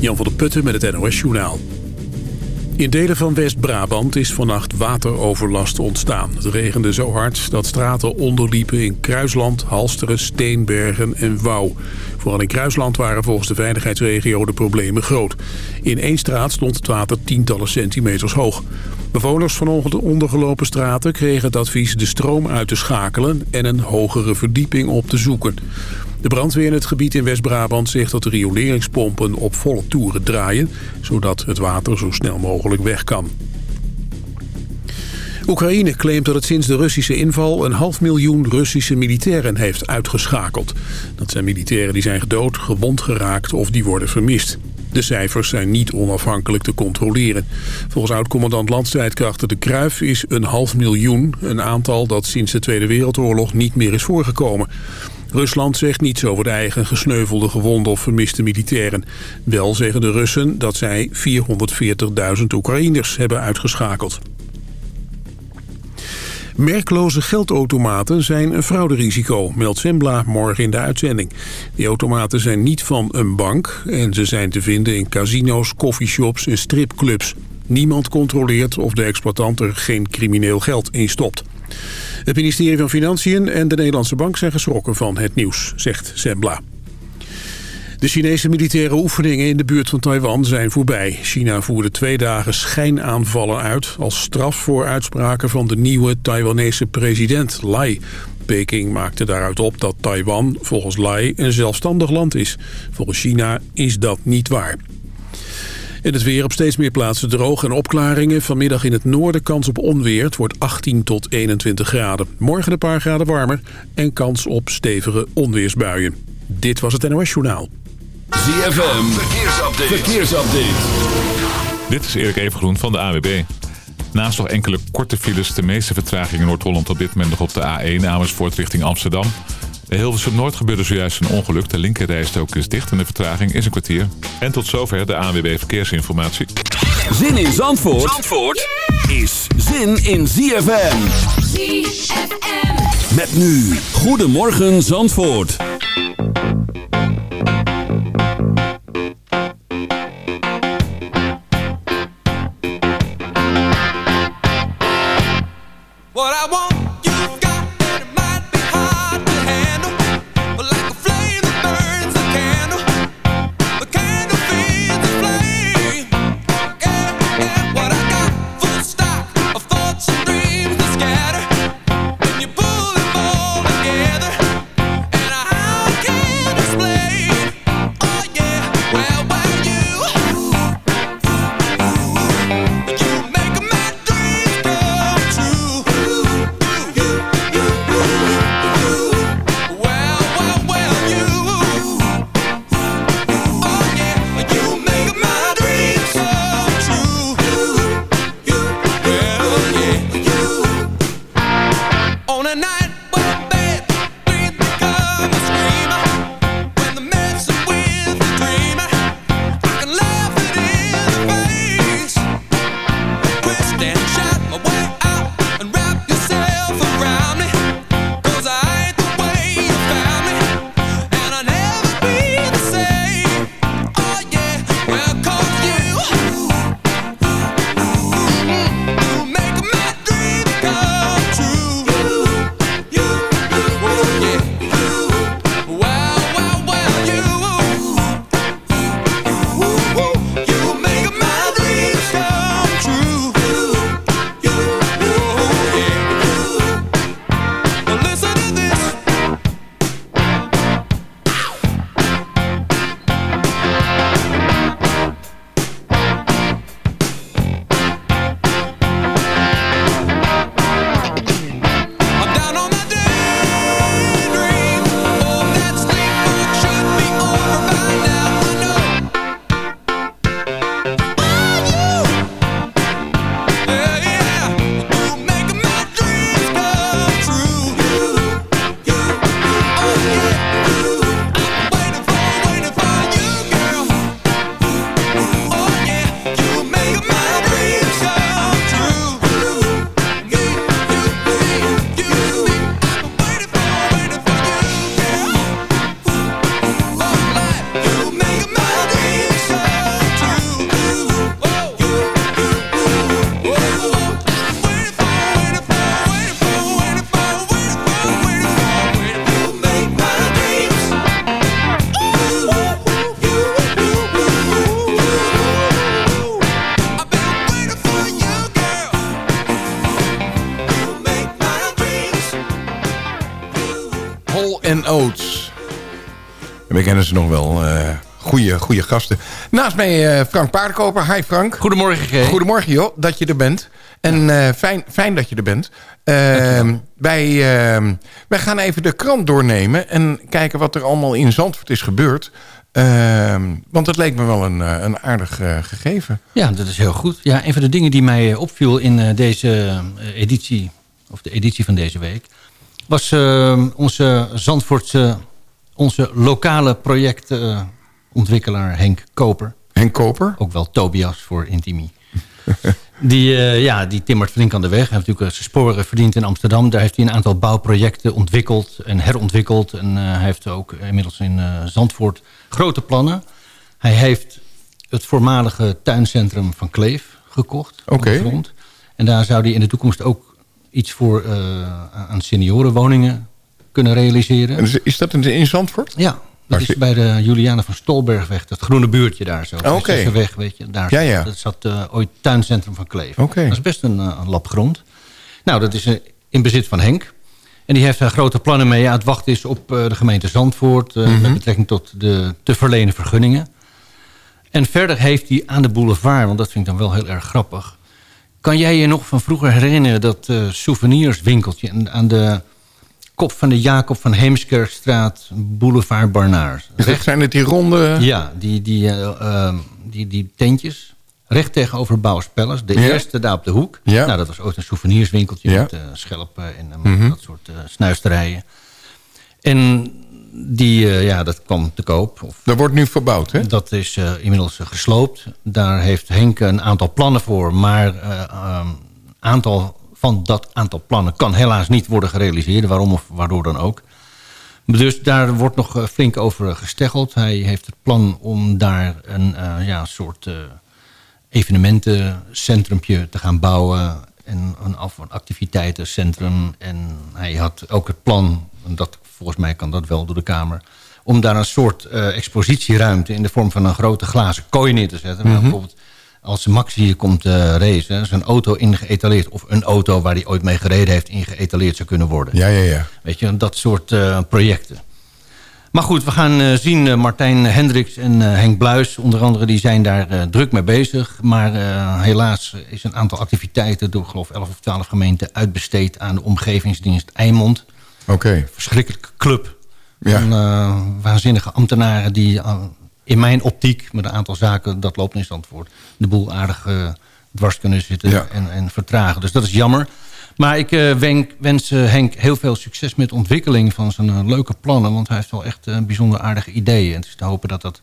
Jan van der Putten met het NOS Journaal. In delen van West-Brabant is vannacht wateroverlast ontstaan. Het regende zo hard dat straten onderliepen in Kruisland, Halsteren, Steenbergen en Wouw. Vooral in Kruisland waren volgens de veiligheidsregio de problemen groot. In één straat stond het water tientallen centimeters hoog. Bewoners van ondergelopen straten kregen het advies de stroom uit te schakelen... en een hogere verdieping op te zoeken. De brandweer in het gebied in West-Brabant zegt dat de rioleringspompen op volle toeren draaien... zodat het water zo snel mogelijk weg kan. Oekraïne claimt dat het sinds de Russische inval een half miljoen Russische militairen heeft uitgeschakeld. Dat zijn militairen die zijn gedood, gewond geraakt of die worden vermist. De cijfers zijn niet onafhankelijk te controleren. Volgens oud-commandant landstrijdkrachten De Kruif is een half miljoen... een aantal dat sinds de Tweede Wereldoorlog niet meer is voorgekomen. Rusland zegt niets over de eigen gesneuvelde, gewonde of vermiste militairen. Wel zeggen de Russen dat zij 440.000 Oekraïners hebben uitgeschakeld. Merkloze geldautomaten zijn een frauderisico, meldt Sembla morgen in de uitzending. Die automaten zijn niet van een bank en ze zijn te vinden in casino's, coffeeshops en stripclubs. Niemand controleert of de exploitant er geen crimineel geld in stopt. Het ministerie van Financiën en de Nederlandse Bank zijn geschrokken van het nieuws, zegt Sembla. De Chinese militaire oefeningen in de buurt van Taiwan zijn voorbij. China voerde twee dagen schijnaanvallen uit... als straf voor uitspraken van de nieuwe Taiwanese president Lai. Peking maakte daaruit op dat Taiwan volgens Lai een zelfstandig land is. Volgens China is dat niet waar. In het weer op steeds meer plaatsen droog en opklaringen. Vanmiddag in het noorden kans op onweer. Het wordt 18 tot 21 graden. Morgen een paar graden warmer en kans op stevige onweersbuien. Dit was het NOS Journaal. ZFM, verkeersupdate. verkeersupdate. Dit is Erik Evengroen van de AWB. Naast nog enkele korte files, de meeste vertragingen in Noord-Holland op dit moment nog op de A1 Amersfoort richting Amsterdam. De Hilversum Noord gebeurde zojuist een ongeluk. De linkerrijstrook is dicht en de vertraging is een kwartier. En tot zover de ANWB Verkeersinformatie. Zin in Zandvoort, Zandvoort is zin in ZFM. ZFM. Met nu, Goedemorgen Zandvoort. Kennen ze nog wel. Uh, goeie, goede gasten. Naast mij uh, Frank Paardenkoper. Hi Frank. Goedemorgen G. Goedemorgen joh, dat je er bent. En uh, fijn, fijn dat je er bent. Uh, wij, uh, wij gaan even de krant doornemen en kijken wat er allemaal in Zandvoort is gebeurd. Ehm, want het leek me wel een, een aardig gegeven. Ja, dat is heel goed. Ja, een van de dingen die mij opviel in deze editie, of de editie van deze week... was ehm, onze Zandvoortse, onze lokale projectontwikkelaar Henk Koper. Henk Koper? Ook wel Tobias voor Intimi. Die, uh, ja, die timmert flink aan de weg. Hij heeft natuurlijk zijn sporen verdiend in Amsterdam. Daar heeft hij een aantal bouwprojecten ontwikkeld en herontwikkeld. En uh, hij heeft ook inmiddels in uh, Zandvoort grote plannen. Hij heeft het voormalige tuincentrum van Kleef gekocht. Oké. Okay. En daar zou hij in de toekomst ook iets voor aan seniorenwoningen kunnen realiseren. En is dat in Zandvoort? Ja, dat is bij de Juliana van Stolbergweg, dat groene buurtje daar zo. Oké. Okay. weg, weet je. Daar ja, ja. Dat zat uh, ooit tuincentrum van Kleef. Oké. Dat is best een, uh, een lap grond. Nou, dat is uh, in bezit van Henk. En die heeft daar grote plannen mee. Ja, het wacht is op de gemeente Zandvoort... Mm -hmm. met betrekking tot de te verlenen vergunningen. En verder heeft hij aan de boulevard... want dat vind ik dan wel heel erg grappig... kan jij je nog van vroeger herinneren... dat souvenirswinkeltje aan de kop van de Jacob van Heemskerkstraat, Boulevard Barnaars. Recht zijn het die ronde... Ja, die, die, uh, die, die tentjes. Recht tegenover Palace. De ja. eerste daar op de hoek. Ja. Nou, dat was ook een souvenirswinkeltje ja. met uh, schelpen en uh, mm -hmm. dat soort snuisterijen. En die, ja, dat kwam te koop. Of, dat wordt nu verbouwd, hè? Dat is inmiddels gesloopt. Daar heeft Henk een aantal plannen voor. Maar een aantal van dat aantal plannen kan helaas niet worden gerealiseerd. Waarom of waardoor dan ook. Dus daar wordt nog flink over gesteggeld. Hij heeft het plan om daar een uh, ja, soort uh, evenementencentrumpje te gaan bouwen. En een, een activiteitencentrum. En hij had ook het plan, en dat, volgens mij kan dat wel door de Kamer... om daar een soort uh, expositieruimte in de vorm van een grote glazen kooi neer te zetten. Mm -hmm. Bijvoorbeeld als Max hier komt uh, racen, zijn auto ingeëtaleerd... of een auto waar hij ooit mee gereden heeft ingeëtaleerd zou kunnen worden. Ja, ja, ja. Weet je, dat soort uh, projecten. Maar goed, we gaan uh, zien, Martijn Hendricks en Henk Bluis... onder andere, die zijn daar druk mee bezig. Maar helaas is een aantal activiteiten... door geloof 11 of 12 gemeenten uitbesteed... aan de omgevingsdienst Eimond. Oké. Okay. Verschrikkelijke club. Ja. Van waanzinnige ambtenaren die in mijn optiek, met een aantal zaken, dat loopt in Zandvoort... de boel aardig uh, dwars kunnen zitten ja. en, en, vertragen. Dus dat is jammer. Maar ik uh, wenk, wens uh, Henk heel veel succes met de ontwikkeling van zijn leuke plannen. Want hij heeft wel echt bijzonder aardige ideeën. En het is te hopen dat dat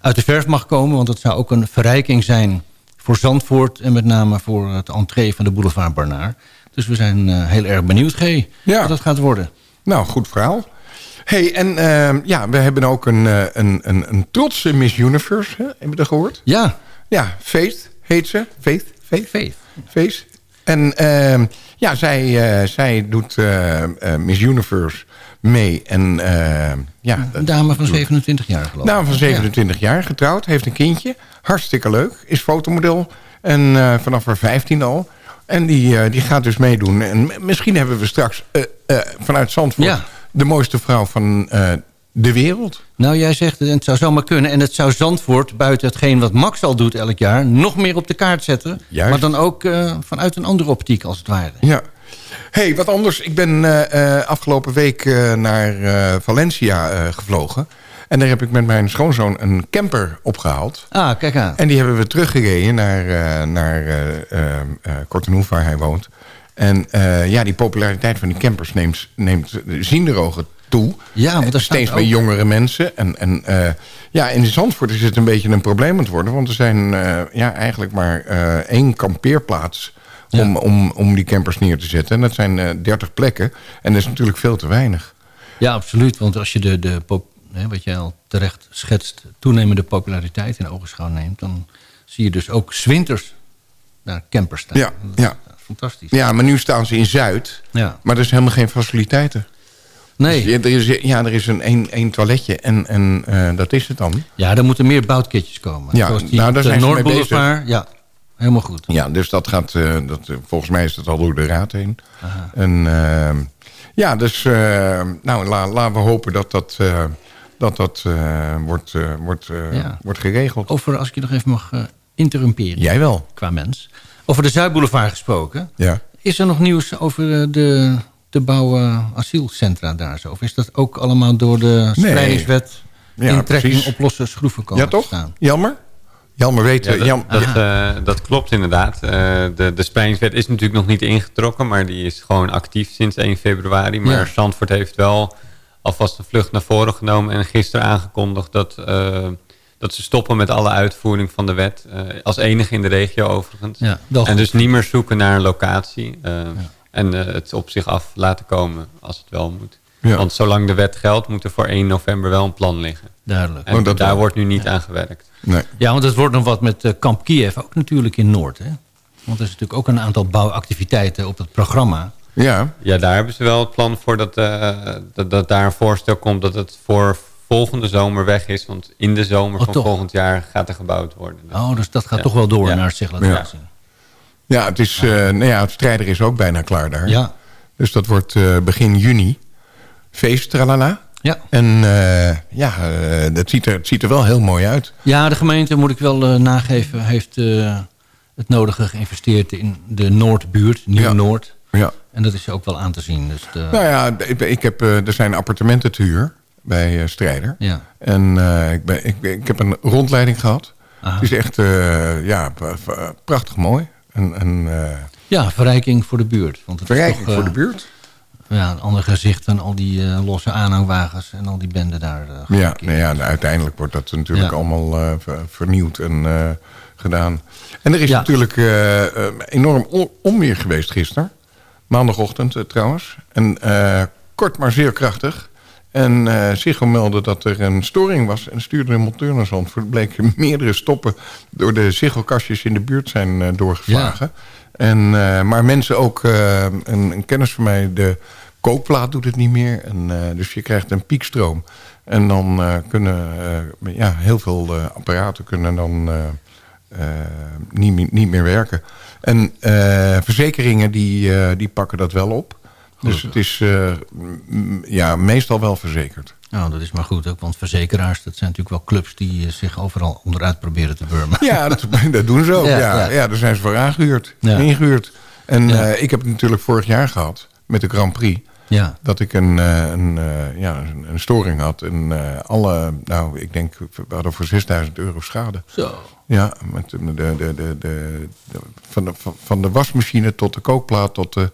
uit de verf mag komen. Want dat zou ook een verrijking zijn voor Zandvoort... en met name voor het entree van de boulevard Barnaar. Dus we zijn heel erg benieuwd, G, ja. wat dat gaat worden. Nou, goed verhaal hey, en uh, ja, we hebben ook een, een, een, een trotse Miss Universe. Hè? Hebben we dat gehoord? Ja. Ja, Faith heet ze. Faith? Faith? Faith. Faith. En uh, ja, zij, uh, zij doet Miss Universe mee. En, ja, een dame van 27 jaar geloof ik. Dame van 27 ja. jaar, getrouwd, heeft een kindje. Hartstikke leuk. Is fotomodel. En vanaf haar 15 al. En die, die gaat dus meedoen. En misschien hebben we straks vanuit Zandvoort... Ja de mooiste vrouw van uh, de wereld. Nou, jij zegt het, het zou zomaar kunnen. En het zou Zandvoort, buiten hetgeen wat Max al doet elk jaar... nog meer op de kaart zetten. Juist. Maar dan ook uh, vanuit een andere optiek, als het ware. Ja. hey, wat anders. Ik ben uh, afgelopen week naar Valencia gevlogen. En daar heb ik met mijn schoonzoon een camper opgehaald. Ah, kijk aan. En die hebben we teruggereden naar, naar Kortenhoef, waar hij woont. En uh, ja, die populariteit van die campers neemt, neemt zinderogen toe. Ja, want er Steeds bij jongere mensen. En, en uh, ja, in Zandvoort is het een beetje een probleem aan het worden. Want er zijn uh, ja, eigenlijk maar één kampeerplaats... Ja. Om, om, om die campers neer te zetten. En dat zijn 30 plekken. En dat is natuurlijk veel te weinig. Ja, absoluut. Want als je de, de hè, wat jij al terecht schetst... toenemende populariteit in ogenschouw neemt... dan zie je dus ook zwinters naar campers staan. Ja, ja fantastisch. Ja, maar nu staan ze in Zuid. Ja. Maar er is helemaal geen faciliteiten. Nee. Dus er is, ja, er is een één, één toiletje en, en uh, dat is het dan. Ja, er moeten meer boutkitjes komen. Ja, die, nou, daar zijn ze mee bezig. Ja, helemaal goed. Ja, dus dat gaat, uh, dat, volgens mij is dat al door de raad heen. Aha. En ja, dus nou, la, laten we hopen dat dat dat dat eh, wordt, eh, wordt, eh, Ja. wordt geregeld. Over, als ik je nog even mag eh, interrumperen. Jij wel. Qua mens. Over de Zuidboulevard gesproken. Ja. Is er nog nieuws over eh, de te bouwen asielcentra daar zo? Of is dat ook allemaal door de spreidingswet... Ja, intrekking precies. oplossen schroeven komen ja, toch? te staan? Jammer? Jammer weet... Ja, eh, dat, eh, dat klopt inderdaad. Eh, de, de spreidingswet is natuurlijk nog niet ingetrokken, maar die is gewoon actief sinds 1 februari. Maar Ja. Zandvoort heeft wel alvast een vlucht naar voren genomen en gisteren aangekondigd dat, eh, dat ze stoppen met alle uitvoering van de wet. eh, als enige in de regio overigens. Ja, en goed. dus niet meer zoeken naar een locatie. eh, En eh, het op zich af laten komen als het wel moet. Ja. Want zolang de wet geldt, moet er voor 1 november wel een plan liggen. Duidelijk. En Oh, dat daar wel. wordt nu niet aan gewerkt. nee. Ja, want het wordt nog wat met eh, Kamp Kiev, ook natuurlijk in Noord. Hè? Want er is natuurlijk ook een aantal bouwactiviteiten op het programma. Ja, Ja, daar hebben ze wel het plan voor dat, eh, dat, dat daar een voorstel komt dat het voor volgende zomer weg is. Want in de zomer Oh, van toch? volgend jaar gaat er gebouwd worden. Dus- Oh, dus dat gaat Ja. toch wel door Ja. naar zich laten Ja. zien. ja, het, is, eh, nou ja, het strijder is ook bijna klaar daar. Ja, Dus dat wordt eh, begin juni. Feest, tralala. ja. En eh, ja, dat ziet er, het ziet er wel heel mooi uit. ja, de gemeente, moet ik wel nageven, heeft eh, het nodige geïnvesteerd in de Noordbuurt, Nieuw-Noord. Ja. En dat is ook wel aan te zien. Dus de, Nou ja, ik, ik heb, eh, er zijn appartementen te huur bij eh, Strijder. ja. En eh, ik, ben, ik, ik heb een rondleiding gehad. Aha. Het is echt eh, ja, prachtig mooi. En, en ja, verrijking voor de buurt. Want het verrijking is toch, voor de buurt. Ja, een ander gezicht dan al die losse aanhangwagens en al die benden daar. Ja, nou ja, uiteindelijk wordt dat natuurlijk Ja. allemaal ver- vernieuwd en gedaan. En er is Ja. natuurlijk enorm on- onweer geweest gisteren. Maandagochtend trouwens. En kort maar zeer krachtig. En Ziggo meldde dat er een storing was en stuurde een monteur naar Zandvoort. Bleken meerdere stoppen door de Ziggo-kastjes in de buurt zijn eh, doorgeslagen. En, eh, maar mensen ook, een, een kennis van mij, de kookplaat doet het niet meer. En, dus je krijgt een piekstroom. En dan kunnen ja, heel veel apparaten kunnen dan niet, meer- niet meer werken. En verzekeringen die, die pakken dat wel op. Dus het is eh, ja, meestal wel verzekerd. Nou, dat is maar goed ook, want verzekeraars... dat zijn natuurlijk wel clubs die eh, zich overal onderuit proberen te burmen. Ja, dat, dat doen ze ook. Ja, Ja, ja. ja. daar zijn ze voor aangehuurd. Ja. Ingehuurd. En eh, ik heb het natuurlijk vorig jaar gehad met de Grand Prix. Ja, Dat ik een, een, ja, een, storing had. En alle, nou, ik denk, we hadden voor 6000 euro schade. zo. Ja, met de, de, de, de, van, de, van de wasmachine tot de kookplaat, tot de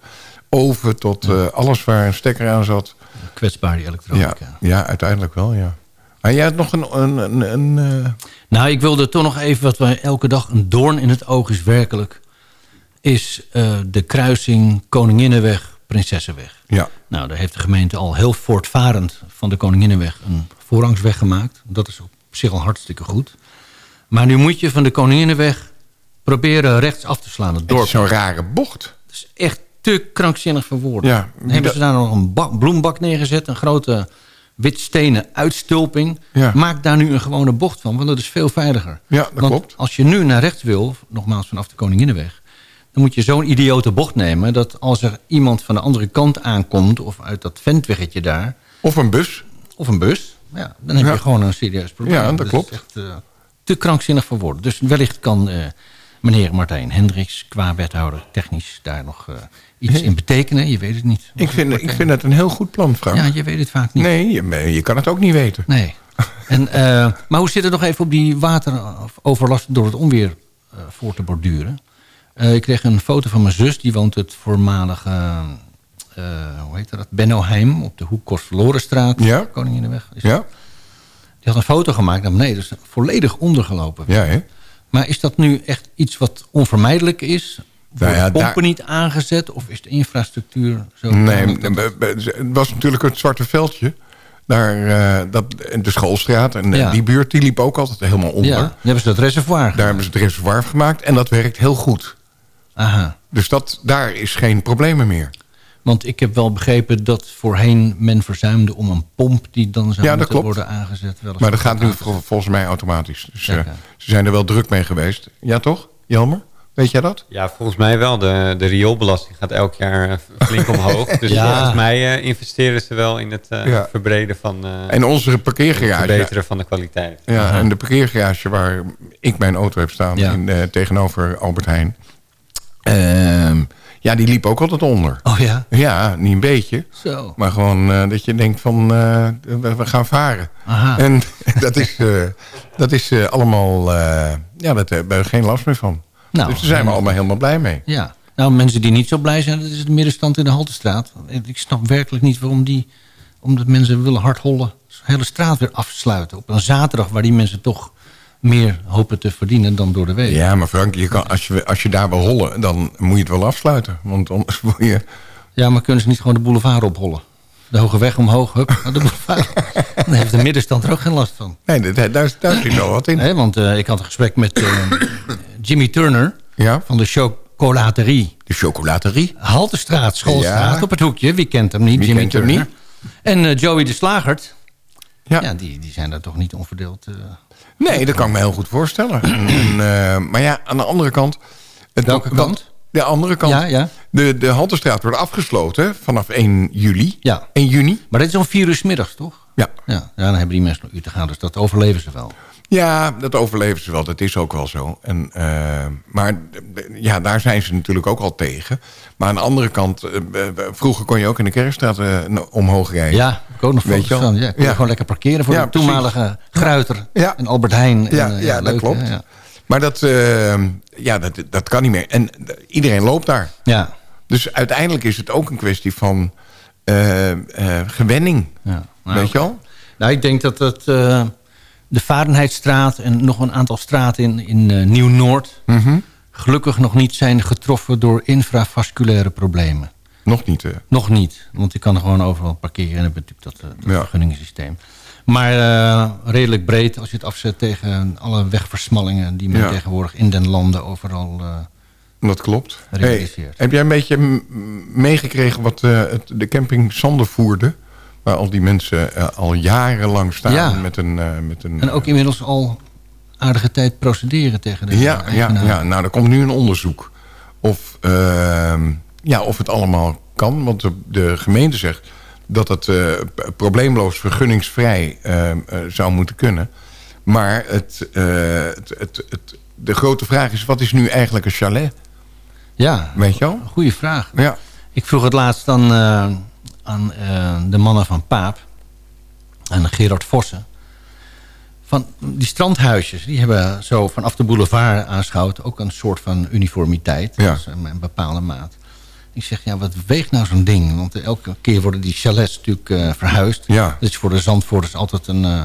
oven, tot eh, alles waar een stekker aan zat. Kwetsbaar die Ja, elektronica. ja, uiteindelijk wel, ja. Maar jij had nog een... een, een, een eh, Nou, ik wilde toch nog even wat wij elke dag een doorn in het oog is werkelijk... is eh, de kruising Koninginnenweg, Prinsessenweg. ja, Nou, daar heeft de gemeente al heel voortvarend van de Koninginnenweg een voorrangsweg gemaakt. Dat is op zich al hartstikke goed. Maar nu moet je van de Koninginnenweg proberen rechts af te slaan. Het het dorp. is zo'n rare bocht. Het is echt te krankzinnig voor woorden. Ja, Dan hebben ze daar nog een bak- bloembak neergezet. Een grote witstenen uitstulping. Ja. Maak daar nu een gewone bocht van, want dat is veel veiliger. Ja, dat want klopt. als je nu naar rechts wil, nogmaals vanaf de Koninginnenweg... dan moet je zo'n idiote bocht nemen... dat als er iemand van de andere kant aankomt... of uit dat ventweggetje daar, Of een bus. of een bus... Ja, dan heb Ja. je gewoon een serieus probleem. Ja, dat Dus klopt. is echt eh, te krankzinnig voor woorden. Dus wellicht kan eh, meneer Martijn Hendricks... qua wethouder technisch daar nog eh, iets in betekenen. Je weet het niet. Ik vind, ik vind het een heel goed plan, Frank. Ja, je weet het vaak niet. nee, je, je kan het ook niet weten. Nee. En, eh, maar hoe zit het nog even op die wateroverlast door het onweer eh, voor te borduren? Eh, ik kreeg een foto van mijn zus, die woont het voormalige, hoe heet dat, Bennoheim, op de hoek Kostverlorenstraat, Ja. Koninginnenweg. Is Ja, Die had een foto gemaakt naar beneden, dus volledig ondergelopen. ja hè? Maar is dat nu echt iets wat onvermijdelijk is? Nou ja, pompen daar- niet aangezet? Of is de infrastructuur zo... Nee, het was natuurlijk het zwarte veldje. Daar, eh, dat, de schoolstraat. En eh, Ja. die buurt die liep ook altijd helemaal onder. Ja, dan hebben ze dat reservoir. Daar hebben ze het reservoir gemaakt. En dat werkt heel goed. Aha. Dus dat, daar is geen problemen meer. Want ik heb wel begrepen dat voorheen men verzuimde om een pomp die dan zou Ja, moeten worden aangezet. Maar dat gaat nu volgens mij automatisch. Dus eh, ze zijn er wel druk mee geweest. Ja toch, Jelmer? Weet jij dat? Ja, volgens mij wel. De, de rioolbelasting gaat elk jaar eh, flink omhoog. Dus Ja. volgens mij eh, investeren ze wel in het eh, Ja. verbreden van... eh, En onze het parkeergarage. verbeteren van de kwaliteit. Ja, en de parkeergarage waar ik mijn auto heb staan Ja. in, eh, tegenover Albert Heijn. Ehm, ja, die liep ook altijd onder. Oh ja, Ja, niet een beetje. zo. Maar gewoon eh, dat je denkt van, eh, we, we gaan varen. Aha. En dat is, eh, dat is eh, allemaal, eh, ja, daar hebben we geen last meer van. Nou, dus daar zijn we allemaal helemaal blij mee. Ja. Nou, mensen die niet zo blij zijn, dat is de middenstand in de Haltestraat. Ik snap werkelijk niet waarom die... Omdat mensen willen hardhollen, de hele straat weer afsluiten. Op een zaterdag waar die mensen toch meer hopen te verdienen dan door de week. Ja, maar Frank, je kan, als, je, als je daar wil hollen, dan moet je het wel afsluiten. Want anders word je... Ja, maar kunnen ze niet gewoon de boulevard ophollen? De hoge weg omhoog, hup, naar de boulevard. Dan heeft de middenstand er ook geen last van. Nee, daar, daar, daar zit wel wat in. Want eh, ik had een gesprek met eh, Jimmy Turner Ja, van de chocolaterie. de chocolaterie. Haltestraat, Schoolstraat, Ja. op het hoekje. Wie kent hem niet? Wie Jimmy Turner. En eh, Joey de Slagert. Ja. Ja, die, die zijn daar toch niet onverdeeld. eh. Nee, dat kan ik me heel goed voorstellen. En, eh, maar ja, aan de andere kant... Het, Welke wat- kant? De andere kant. Ja, ja. De, de Halterstraat wordt afgesloten vanaf 1 juli. Ja. 1 juni. Maar dit is om vier uur 's middags, toch? Ja. Ja, ja, dan hebben die mensen nog uur te gaan. Dus dat overleven ze wel. Ja, dat overleven ze wel. Dat is ook wel zo. En, eh, maar ja, daar zijn ze natuurlijk ook al tegen. Maar aan de andere kant... eh, eh, vroeger kon je ook in de Kerkstraat eh, omhoog rijden. Ja, ik ook nog Weet je wel? van. Ja, kon Ja. gewoon lekker parkeren voor Ja, de toenmalige Gruiter Ja. en Albert Heijn. En, Ja, ja, dat klopt. hè. Maar dat, ja, dat, dat kan niet meer. En iedereen loopt daar. ja. Dus uiteindelijk is het ook een kwestie van gewenning. ja. Nou, Weet je wel? Nou, ik denk dat eh, de Varenheidstraat en nog een aantal straten in, in eh, Nieuw-Noord... Mhm. gelukkig nog niet zijn getroffen door infravasculaire problemen. Nog niet. eh. Nog niet, want je kan er gewoon overal parkeren. En heb je natuurlijk dat, eh, dat Ja. vergunningssysteem. Maar eh, redelijk breed als je het afzet tegen alle wegversmallingen... die men Ja. tegenwoordig in den landen overal... eh, Dat klopt. Heb jij een beetje meegekregen wat het, de camping Sander voerde? Waar al die mensen eh, al jarenlang staan Ja. met een... eh, met een en ook inmiddels al aardige tijd procederen tegen de ja, ja, eigenaar. ja, nou er komt nu een onderzoek. Of, ehm, ja, of het allemaal kan. Want de, de gemeente zegt dat het eh, probleemloos vergunningsvrij ehm, eh, zou moeten kunnen. Maar het, eh, het, het, het, de grote vraag is, wat is nu eigenlijk een chalet? Ja, Weet je wel? goede vraag. Ja, Ik vroeg het laatst eh, aan eh, de mannen van Paap. Aan Gerard Vossen. Van die strandhuisjes, die hebben zo vanaf de boulevard aanschouwd... ook een soort van uniformiteit. Ja. Is een, bepaalde maat. Ik zeg, ja, wat weegt nou zo'n ding? Want elke keer worden die chalets natuurlijk eh, verhuisd. Ja. Dat is voor de Zandvoorters altijd een, eh,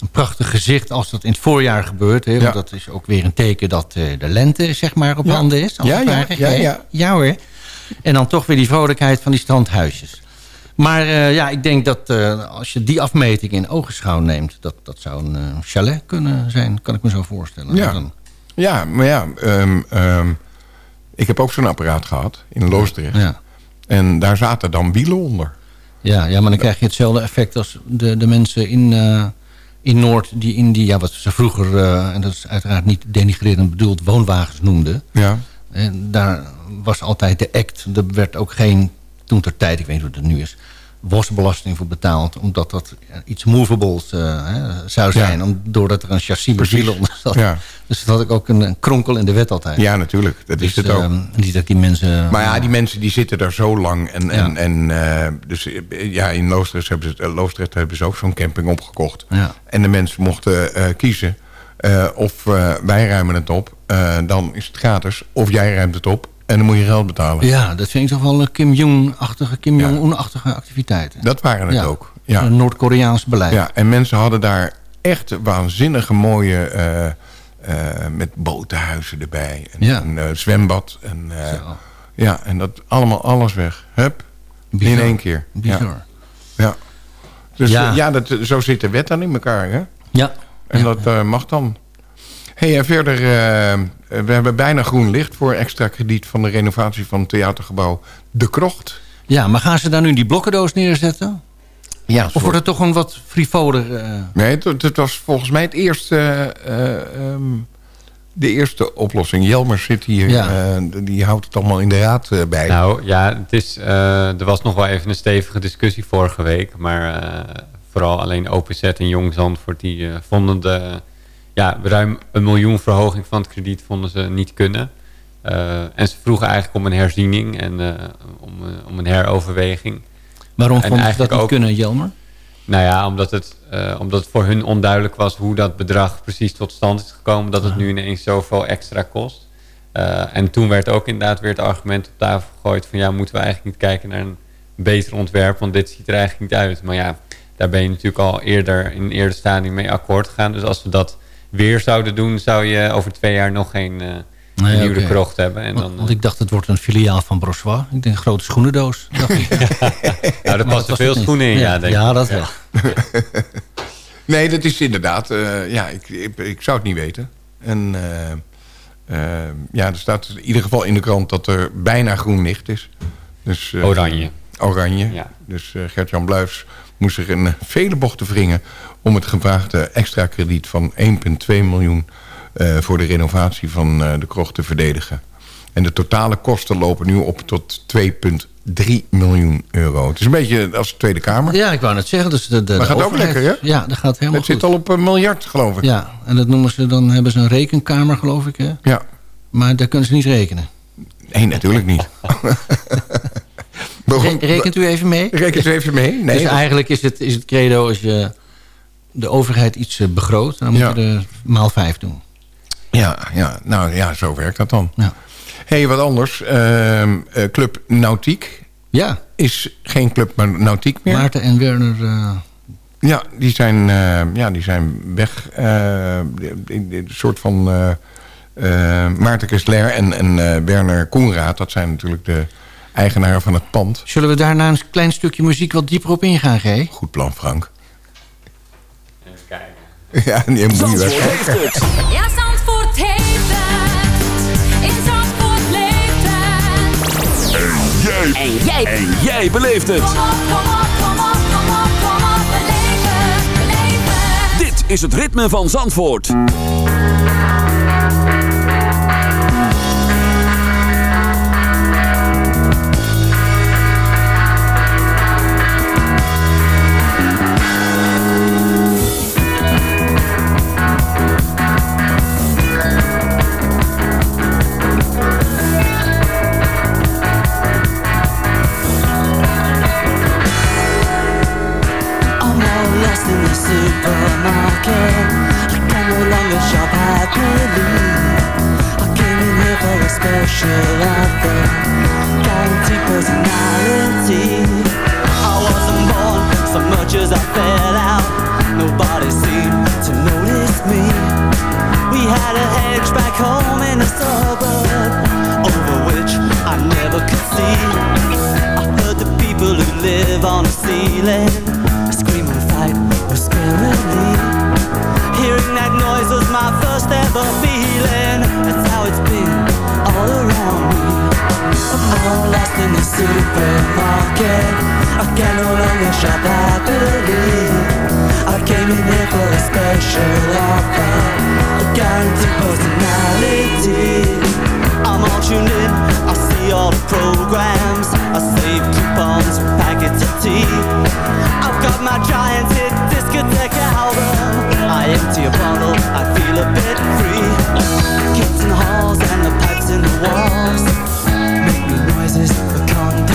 een prachtig gezicht... als dat in het voorjaar gebeurt. Hè? Want Ja. dat is ook weer een teken dat de lente zeg maar, op Ja. handen is. Ja, ja, ja. Ja hoor. En dan toch weer die vrolijkheid van die strandhuisjes. Maar eh, ja, ik denk dat eh, als je die afmeting in ogenschouw neemt... dat, dat zou een eh, chalet kunnen zijn, kan ik me zo voorstellen. Ja. Dan- ja maar ja, ehm, ehm, ik heb ook zo'n apparaat gehad in Loosdrecht. ja. En daar zaten dan wielen onder. Ja, ja, maar dan krijg je hetzelfde effect als de, de mensen in, in Noord... die in die, ja, wat ze vroeger, en dat is uiteraard niet denigrerend bedoeld... woonwagens noemden. Ja, En daar was altijd de act. Er werd ook geen, toen ter tijd, ik weet niet hoe het nu is... bosbelasting voor betaald. Omdat dat iets movables eh, hè, zou zijn. Ja. Om, doordat er een chassis wielen onder zat. Ja. Dus dat had ik ook een, een kronkel in de wet altijd. ja natuurlijk. Dat dus, is het ook. ehm, niet dat die mensen... Maar ja, die mensen die zitten daar zo lang. En, en, Ja. en eh, dus eh, ja, in Loosdrecht hebben ze, Loosdrecht hebben ze ook zo'n camping opgekocht. En de mensen mochten kiezen. of wij ruimen het op, dan is het gratis. Of jij ruimt het op en dan moet je geld betalen. Ja, dat vind ik toch wel een Kim Jong-achtige Kim Jong-un-achtige activiteiten. Dat waren het Ja. ook. Ja. Een Noord-Koreaans beleid. ja, en mensen hadden daar echt waanzinnige mooie... eh, eh, met botenhuizen erbij. En Ja. een eh, zwembad. En, ja, en dat allemaal alles weg. Hup, Bizar. in één keer. Bizar. Ja. Dus Ja. dat, zo zit de wet dan in elkaar. Hè? Ja. En dat mag dan. hey, en verder, we hebben bijna groen licht voor extra krediet van de renovatie van het theatergebouw De Krocht. ja, maar gaan ze daar nu die blokkendoos neerzetten? Ja, Of wordt het toch een wat frivoler... eh, Nee, het, het was volgens mij het eerste... eh, ehm, de eerste oplossing. Jelmer zit hier, Ja. eh, die houdt het allemaal in de raad eh, bij. Nou ja, het is, eh, er was nog wel even een stevige discussie vorige week. Maar eh, vooral alleen OPZ en Jong Zandvoort... die eh, vonden de ja, ruim een miljoen verhoging van het krediet vonden ze niet kunnen. Eh, en ze vroegen eigenlijk om een herziening en eh, om, eh, om een heroverweging. Waarom En vond je dat niet ook- kunnen, Jelmer? Nou ja, omdat het, omdat het voor hun onduidelijk was hoe dat bedrag precies tot stand is gekomen. Dat het nu ineens zoveel extra kost. En toen werd ook inderdaad weer het argument op tafel gegooid van ja, moeten we eigenlijk niet kijken naar een beter ontwerp, want dit ziet er eigenlijk niet uit. Maar ja, daar ben je natuurlijk al eerder in een eerder stadium mee akkoord gegaan. Dus als we dat weer zouden doen, zou je over twee jaar nog geen uh, Nee, nieuwe krocht hebben. En Want, dan, want ik dacht, het wordt een filiaal van Brossois. Ik denk een grote schoenendoos. dacht ik. nou, er passen dat veel schoenen in, ja, denk ik. Ja, dat wel. Nee, dat is inderdaad... eh, ja, ik, ik, ik zou het niet weten. En eh, eh, ja, er staat in ieder geval in de krant dat er bijna groen licht is. Dus, eh, Oranje. Oranje. Ja. Dus eh, Gert-Jan Bluis moest zich in vele bochten wringen... om het gevraagde extra krediet van 1,2 miljoen... eh, voor de renovatie van eh, de krocht te verdedigen. En de totale kosten lopen nu op tot 2,3 miljoen euro. Het is een beetje als de Tweede Kamer. Ja, ik wou net zeggen. Dus de, de, Maar de gaat ook lekker, hè? Ja, dat gaat helemaal Het goed. zit al op een miljard, geloof ik. Ja, en dat noemen ze, dan hebben ze een rekenkamer, geloof ik. Hè? ja. Maar daar kunnen ze niet rekenen. Nee, natuurlijk niet. Re- rekent u even mee? Rekent u even mee? Nee. dus eigenlijk is het, is het credo als je de overheid iets eh, begroot... dan moet Ja. je er maal vijf doen. Ja, ja, nou ja, zo werkt dat dan. Ja. hey, wat anders. Ehm, eh, Club Nautiek Ja, is geen Club maar Nautiek meer. Maarten en Werner... eh, Ja, die zijn, eh, ja, die zijn weg. een soort van... Maarten Kessler en, en Werner Koenraad... dat zijn natuurlijk de eigenaren van het pand. zullen we daarna een klein stukje muziek wat dieper op ingaan, G? Goed plan, Frank. Ja, die moet je heeft het. Ja, Zandvoort heeft het. In Zandvoort leeft het. En jij. En jij beleeft het. Kom op, kom op, kom op, kom op, kom op. Beleef het, beleef het. Dit is het ritme van Zandvoort. Special offer, guaranteed personality. I wasn't born so much as I fell out. Nobody seemed to notice me. We had a hedge back home in the suburb, over which I never could see. I heard the people who live on the ceiling scream and fight was scarily. Hearing that noise was my first ever feeling. That's how it's been all around me. I'm all lost in the supermarket. I can no longer shop happily. I came in here for a special offer, a guaranteed personality. I'm all tuned in, I see all the programs I save coupons packets of tea I've got my giant hit discotheque album I empty a bottle, I feel a bit free Kids the halls and the pipes in the walls, making noises, but can't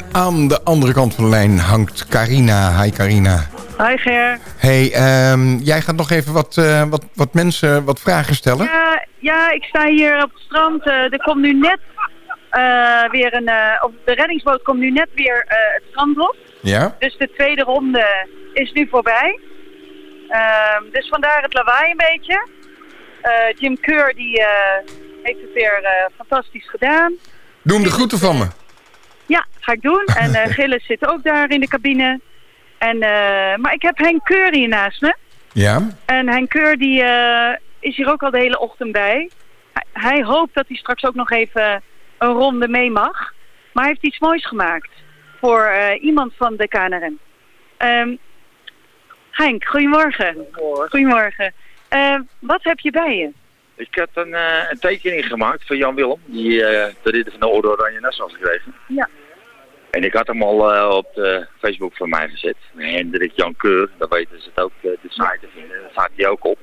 En aan de andere kant van de lijn hangt Carina. Hi Carina. Hi Ger. Hey, ehm, jij gaat nog even wat, eh, wat, wat mensen wat vragen stellen. Ja, ja, ik sta hier op het strand. Eh, er komt nu net eh, weer een... of de reddingsboot komt nu net weer het strand op. Ja? Dus de tweede ronde is nu voorbij. Ehm, dus vandaar het lawaai een beetje. Jim Keur die, heeft het weer fantastisch gedaan. Doe hem de groeten van me. Ja, ga ik doen. En eh, Gilles zit ook daar in de cabine. En, eh, maar ik heb Henk Keur hier naast me. Ja? En Henk Keur die, eh, is hier ook al de hele ochtend bij. Hij, hij hoopt dat hij straks ook nog even een ronde mee mag. Maar hij heeft iets moois gemaakt voor eh, iemand van de KNRM. Ehm, Henk, goedemorgen. Goedemorgen. Eh, wat heb je bij je? Ik had een, eh, een tekening gemaakt van Jan Willem, die eh, de ridder van de Orde Oranje Nassau had gekregen. Ja. En ik had hem al eh, op de Facebook van mij gezet. Hendrik Jan Keur, daar weten ze het ook, de site te vinden. Daar staat hij ook op.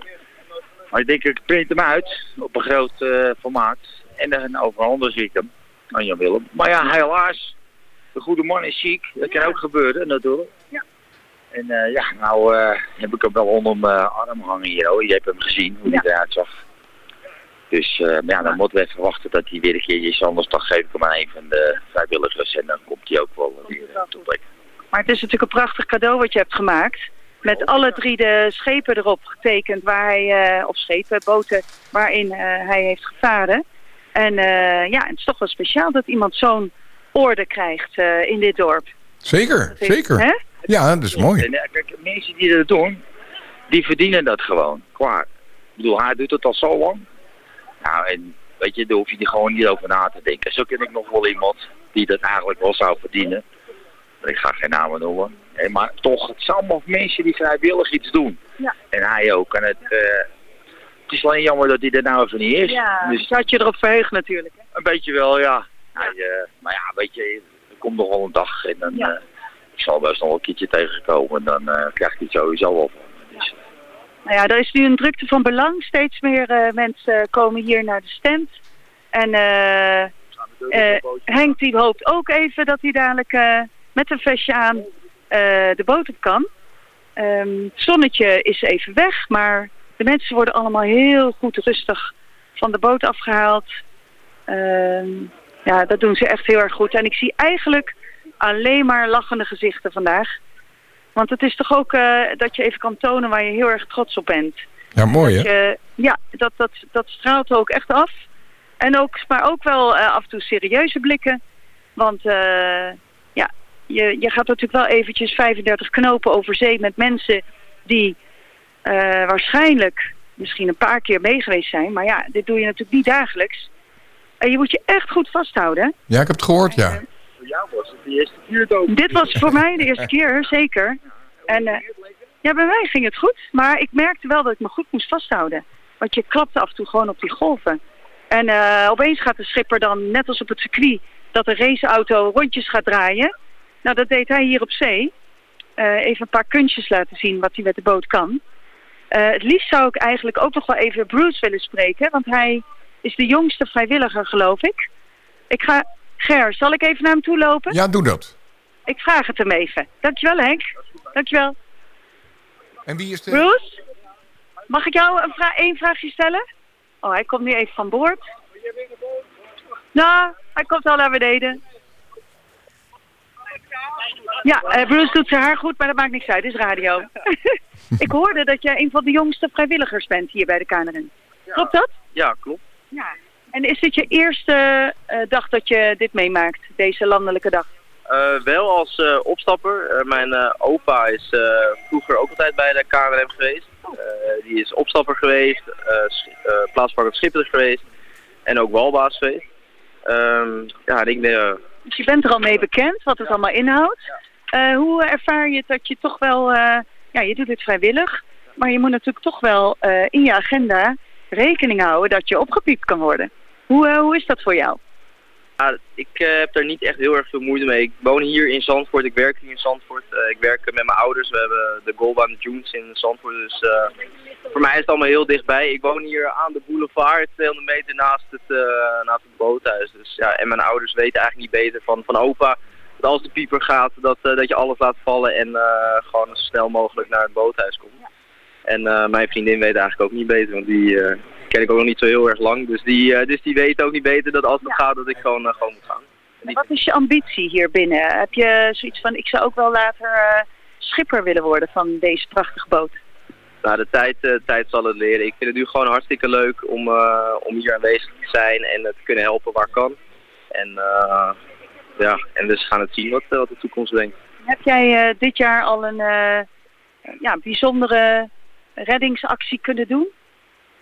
Maar ik denk, ik print hem uit op een groot formaat. En dan overhandig zie ik hem aan Jan Willem. Maar ja, helaas, de goede man is ziek. Dat kan ook gebeuren natuurlijk. Ja. En ja, nou heb ik hem wel onder mijn arm hangen hier. hoor. Je hebt hem gezien, hoe hij eruit zag. Dus eh, maar ja, dan moeten we even wachten dat hij weer een keer is. Anders dan geef ik hem aan een van de vrijwilligers. En dan komt hij ook wel weer plek. Maar het is natuurlijk een prachtig cadeau wat je hebt gemaakt. Met alle drie de schepen erop getekend waar hij, eh, of schepen, boten, waarin eh, hij heeft gevaren. En eh, ja, het is toch wel speciaal dat iemand zo'n orde krijgt eh, in dit dorp. Zeker, is- zeker. hè? Ja, dat is mooi. En kijk, mensen die dat doen, die verdienen dat gewoon. Klaar. Ik bedoel, hij doet het al zo lang. Nou, en weet je, daar hoef je er gewoon niet over na te denken. Zo ken ik nog wel iemand die dat eigenlijk wel zou verdienen. Ik ga geen namen noemen. Maar toch, het zijn allemaal mensen die vrijwillig iets doen. Ja. En hij ook. En het, eh, het is alleen jammer dat hij er nou even niet is. Ja, Dus had je erop verheugd natuurlijk. Hè? een beetje wel, ja. Hij, eh, maar ja, weet je, er komt nog wel een dag en dan... Ja. eh, ik zal best nog wel een keertje tegenkomen. Dan eh krijg ik het sowieso wel van. Nou ja, er is nu een drukte van belang. Steeds meer eh, mensen komen hier naar de stand. En eh, eh, Henk die hoopt ook even dat hij dadelijk met een vestje aan de boot op kan. Ehm, het zonnetje is even weg, maar de mensen worden allemaal heel goed rustig van de boot afgehaald. Ehm, ja, dat doen ze echt heel erg goed. En ik zie eigenlijk alleen maar lachende gezichten vandaag. Want het is toch ook eh, dat je even kan tonen waar je heel erg trots op bent. Ja, mooi hè? Je- ja, dat, dat, dat straalt ook echt af. En ook, maar ook wel eh, af en toe serieuze blikken. Want eh, ja, je, je gaat natuurlijk wel eventjes 35 knopen over zee met mensen die waarschijnlijk misschien een paar keer mee geweest zijn. Maar ja, dit doe je natuurlijk niet dagelijks. En je moet je echt goed vasthouden. Ja, ik heb het gehoord, ja. Jou was het de eerste keer ook. Dit was voor mij de eerste keer, zeker. En eh, ja, bij mij ging het goed. Maar ik merkte wel dat ik me goed moest vasthouden. Want je klapte af en toe gewoon op die golven. En eh, opeens gaat de schipper dan, net als op het circuit, dat een raceauto rondjes gaat draaien. Nou, dat deed hij hier op zee. Eh, even een paar kunstjes laten zien wat hij met de boot kan. Het liefst zou ik eigenlijk ook nog wel even Bruce willen spreken. Want hij is de jongste vrijwilliger, geloof ik. Ik ga... Ger, zal ik even naar hem toe lopen? Ja, doe dat. Ik vraag het hem even. Dankjewel Henk. Dankjewel. En wie is de... Bruce? Mag ik jou een vra één vraagje stellen? Oh, hij komt nu even van boord. Nou, hij komt al naar beneden. Ja, eh, Bruce doet zijn haar goed, maar dat maakt niks uit. Het is radio. ik hoorde dat jij een van de jongste vrijwilligers bent hier bij de KNRM. Klopt dat? Ja, klopt. Ja. En is dit je eerste eh, dag dat je dit meemaakt, deze landelijke dag? Eh, wel als eh, opstapper. Mijn opa is vroeger ook altijd bij de KNRM geweest. Die is opstapper geweest, plaatsvervangend schipper geweest en ook walbaas geweest. Ehm, ja, ik Dus je bent er al mee bekend, wat het allemaal inhoudt. Hoe ervaar je het dat je toch wel, ja, je doet dit vrijwillig, maar je moet natuurlijk toch wel in je agenda rekening houden dat je opgepiept kan worden. Hoe, eh, hoe is dat voor jou? Ja, ik eh, heb daar niet echt heel erg veel moeite mee. Ik woon hier in Zandvoort, ik werk hier in Zandvoort. Eh, ik werk met mijn ouders, we hebben de Golbaan de Dunes in Zandvoort. Dus voor mij is het allemaal heel dichtbij. Ik woon hier aan de boulevard, 200 meter naast het, naast het boothuis. Dus, ja, en mijn ouders weten eigenlijk niet beter van, van opa. Dat als de pieper gaat, dat, dat je alles laat vallen en gewoon zo snel mogelijk naar het boothuis komt. En eh, mijn vriendin weet eigenlijk ook niet beter, want die eh, ken ik ook nog niet zo heel erg lang. Dus die, eh, dus die weet ook niet beter dat als het gaat, dat ik gewoon, gewoon moet gaan. En wat is je ambitie hier binnen? Heb je zoiets van, ik zou ook wel later schipper willen worden van deze prachtige boot? Nou, de tijd, eh, tijd zal het leren. Ik vind het nu gewoon hartstikke leuk om, om hier aanwezig te zijn en te kunnen helpen waar kan. En, ja, en dus gaan het zien wat, wat de toekomst brengt. Heb jij dit jaar al een ja, bijzondere reddingsactie kunnen doen?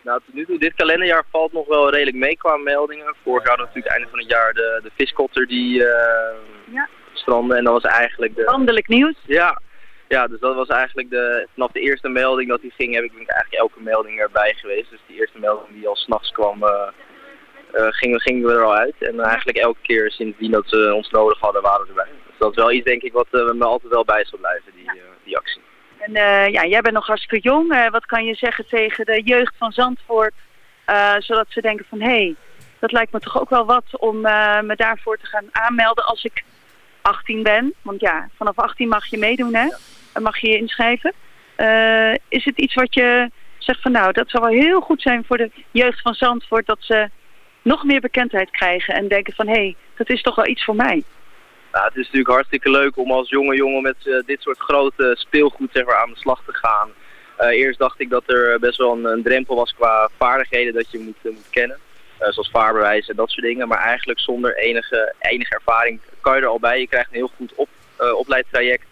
Nou, tot nu toe, dit kalenderjaar valt nog wel redelijk mee qua meldingen. Vorig jaar hadden we natuurlijk einde van het jaar de, de viskotter die eh Ja. strandde. En dat was eigenlijk de... Landelijk nieuws. Ja. ja, dus dat was eigenlijk de... Vanaf de eerste melding dat die ging, heb ik eigenlijk elke melding erbij geweest. Dus die eerste melding die al s'nachts kwam, eh eh, gingen, gingen we er al uit. En eigenlijk elke keer sindsdien dat ze ons nodig hadden, waren we erbij. Dus dat is wel iets, denk ik, wat me altijd wel bij zal blijven, die, die actie. En eh, ja, jij bent nog hartstikke jong. Eh, wat kan je zeggen tegen de jeugd van Zandvoort? eh, zodat ze denken van, hé, hey, dat lijkt me toch ook wel wat om me daarvoor te gaan aanmelden als ik 18 ben. Want ja, vanaf 18 mag je meedoen, hè? Dan mag je je inschrijven. Is het iets wat je zegt van, nou, dat zou wel heel goed zijn voor de jeugd van Zandvoort... dat ze nog meer bekendheid krijgen en denken van, hé, hey, dat is toch wel iets voor mij. Het is natuurlijk hartstikke leuk om als jonge jongen met eh, dit soort grote speelgoed zeg maar, aan de slag te gaan. Eh, eerst dacht ik dat er best wel een, drempel was qua vaardigheden dat je moet, eh, moet kennen. Eh, zoals vaarbewijs en dat soort dingen. Maar eigenlijk zonder enige, enige ervaring kan je er al bij. Je krijgt een heel goed op, eh, opleidtraject.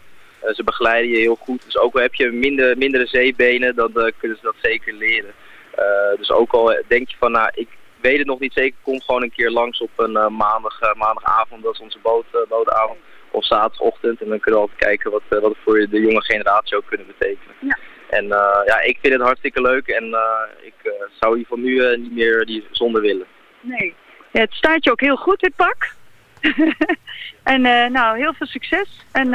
Eh, ze begeleiden je heel goed. Dus ook al heb je minder, mindere zeebenen, dan eh, kunnen ze dat zeker leren. Eh, dus ook al denk je van, nou, ik weet het nog niet zeker, kom gewoon een keer langs op een eh, maandag, eh, maandagavond, dat is onze boot, eh, bootavond, of zaterdagochtend. En dan kunnen we altijd kijken wat, wat het voor de jonge generatie ook kunnen betekenen. Ja. En ja, ik vind het hartstikke leuk en ik zou ieder geval nu niet meer die zonde willen. Nee. Ja, het staat je ook heel goed, dit pak. en nou, heel veel succes. En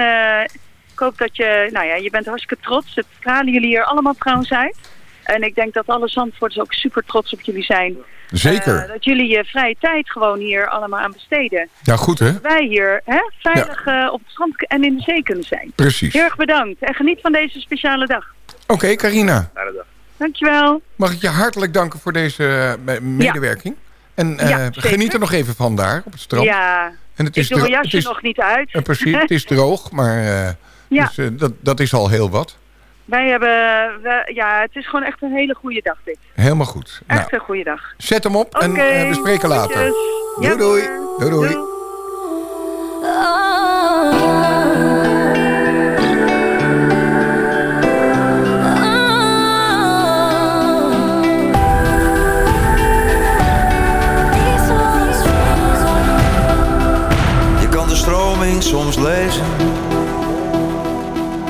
ik hoop dat je, nou ja, je bent hartstikke trots. Het stralen jullie hier allemaal trouwens uit. En ik denk dat alle Zandvoorters ook super trots op jullie zijn. Zeker. Eh, dat jullie je vrije tijd gewoon hier allemaal aan besteden. Ja, goed hè? Wij hier hè, veilig eh, op het strand en in de zee kunnen zijn. Precies. Heel erg bedankt. En geniet van deze speciale dag. Oké, Carina. Fijne dag. Dankjewel. Mag ik je hartelijk danken voor deze eh, me- medewerking. En eh, Ja, geniet er nog even van daar op het strand. Ja, En het ik is doe mijn jasje het is- nog niet uit. Precies, het is droog, maar eh, Ja. dus, dat, dat is al heel wat. Wij hebben, we- ja, het is gewoon echt een hele goede dag dit. Helemaal goed. Echt Nou, een goede dag. zet hem op en eh, we spreken later. Doei Ja, doei. hoor. Doei doei. Je kan de stroming soms lezen,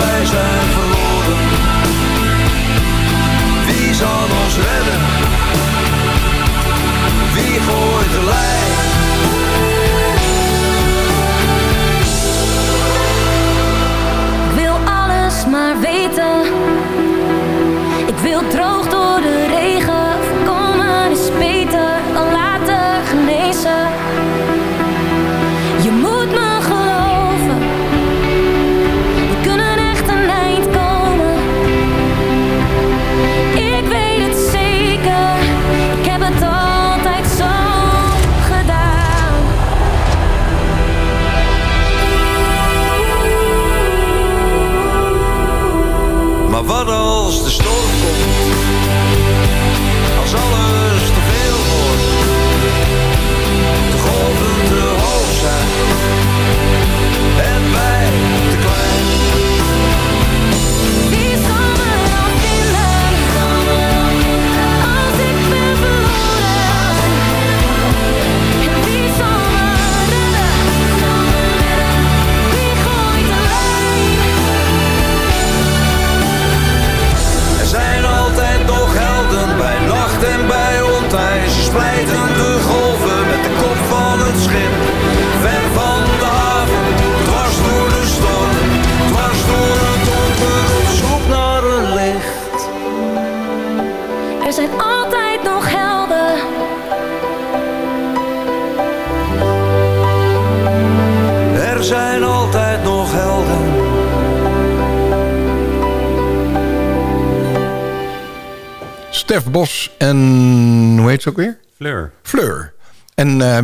wij zijn verloren. Wie zal ons redden? Wie gooit de lijn?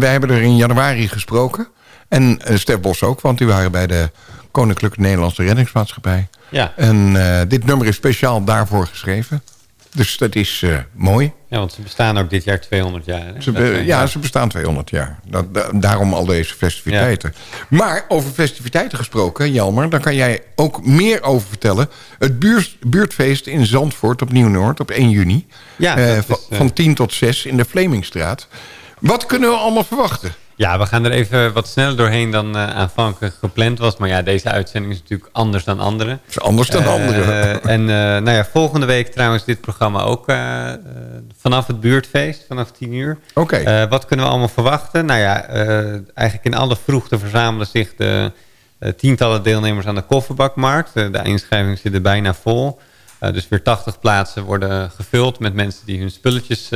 Wij hebben er in januari gesproken. En eh, Stef Bos ook, want die waren bij de Koninklijke Nederlandse Reddingsmaatschappij. Ja. En eh, dit nummer is speciaal daarvoor geschreven. Dus dat is eh, mooi. ja, want ze bestaan ook dit jaar 200 jaar. Hè? Ze Dat, be- ja, ze bestaan 200 jaar. Dat, da- daarom al deze festiviteiten. Maar over festiviteiten gesproken, Jelmer... daar kan jij ook meer over vertellen. Het buurt, buurtfeest in Zandvoort op Nieuw-Noord op 1 juni. Ja, is, van 10 tot 6 in de Vlemingstraat. Wat kunnen we allemaal verwachten? Ja, we gaan er even wat sneller doorheen dan eh, aanvankelijk gepland was. Maar ja, deze uitzending is natuurlijk anders dan andere. is anders dan Eh, andere. En eh, nou ja, volgende week trouwens dit programma ook vanaf het buurtfeest, vanaf 10 uur. Oké. Wat kunnen we allemaal verwachten? Nou ja, eigenlijk in alle vroegte verzamelen zich de tientallen deelnemers aan de kofferbakmarkt. De inschrijving zit er bijna vol. Dus weer 80 plaatsen worden gevuld met mensen die hun spulletjes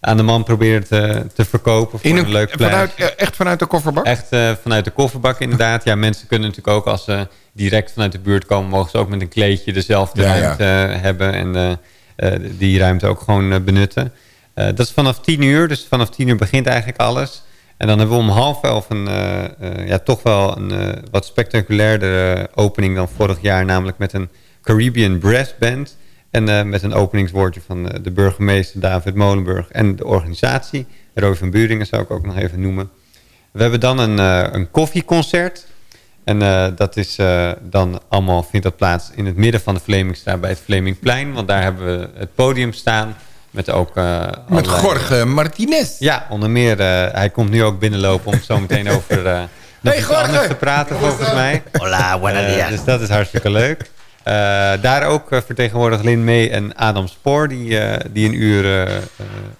aan de man proberen te, te verkopen. Voor In een, een- leuk vanuit, prijsje. eh, echt vanuit de kofferbak? Echt eh, vanuit de kofferbak inderdaad. Ja, mensen kunnen natuurlijk ook als ze direct vanuit de buurt komen... mogen ze ook met een kleedje dezelfde Ja, ruimte eh, hebben... en die ruimte ook gewoon benutten. Dat is vanaf 10 uur, dus vanaf 10 uur begint eigenlijk alles. En dan hebben we om half elf een, ja, toch wel een wat spectaculairder opening dan vorig jaar... namelijk met een Caribbean Brass Band... En eh, met een openingswoordje van eh, de burgemeester David Molenburg en de organisatie. Roy van Buringen zou ik ook nog even noemen. We hebben dan een, eh, een koffieconcert. En eh, dat is eh, dan allemaal, vindt dat plaats in het midden van de Vlemingstraat bij het Vlemingplein. Want daar hebben we het podium staan. Met ook eh, Met Jorge Martinez. Ja, onder meer. eh, hij komt nu ook binnenlopen om zo meteen over eh nog Hey, anders te praten volgens mij. Hola, buenos días. dus dat is hartstikke leuk. Eh, daar ook uh, vertegenwoordigt Lin mee en Adam Spoor... die, uh, die een uur uh,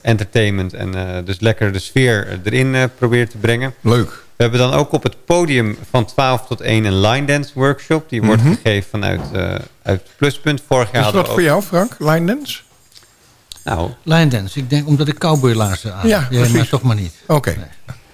entertainment en uh, dus lekker de sfeer erin uh, probeert te brengen. Leuk. We hebben dan ook op het podium van 12 tot 1 een line dance workshop. Die wordt Mhm. gegeven vanuit uh, uit Pluspunt. Vorig jaar Is dat voor ook... jou, Frank? Line dance? Nou, Line dance. Ik denk omdat ik cowboylaarzen aan. Ja, precies. maar toch maar niet. Oké.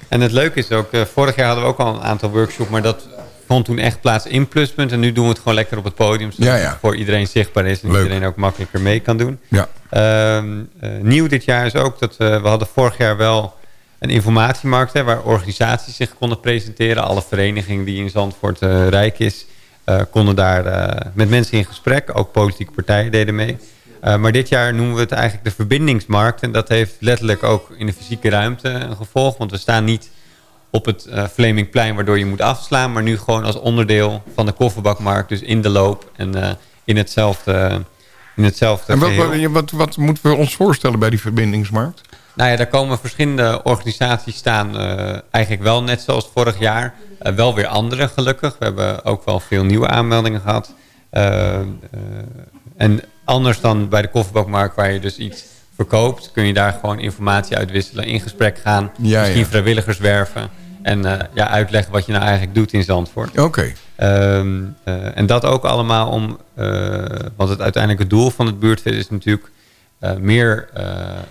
En het leuke is ook, uh, vorig jaar hadden we ook al een aantal workshops, maar dat vond toen echt plaats in Pluspunt. En nu doen we het gewoon lekker op het podium, zodat Ja, ja. het voor iedereen zichtbaar is en Leuk. iedereen ook makkelijker mee kan doen. Ja. Ehm, eh, nieuw dit jaar is ook dat we, we hadden vorig jaar wel een informatiemarkt hè, waar organisaties zich konden presenteren. Alle verenigingen die in Zandvoort eh, rijk is, eh, konden daar eh, met mensen in gesprek. Ook politieke partijen deden mee. Maar dit jaar noemen we het eigenlijk de verbindingsmarkt. En dat heeft letterlijk ook in de fysieke ruimte een gevolg. Want we staan niet op het uh, Flemingplein waardoor je moet afslaan. Maar nu gewoon als onderdeel van de kofferbakmarkt. Dus in de loop en uh, in hetzelfde, in hetzelfde En wat, wat, wat, wat moeten we ons voorstellen bij die verbindingsmarkt? Nou ja, daar komen verschillende organisaties staan. Uh, eigenlijk wel net zoals vorig jaar. Wel weer andere gelukkig. We hebben ook wel veel nieuwe aanmeldingen gehad. En anders dan bij de kofferbakmarkt waar je dus iets verkoopt... kun je daar gewoon informatie uitwisselen, in gesprek gaan. Ja, misschien ja. vrijwilligers werven. En uh, ja, uitleggen wat je nou eigenlijk doet in Zandvoort. Oké. Okay. Um, uh, en dat ook allemaal om... Uh, want het uiteindelijke doel van het buurtfeest is natuurlijk... Meer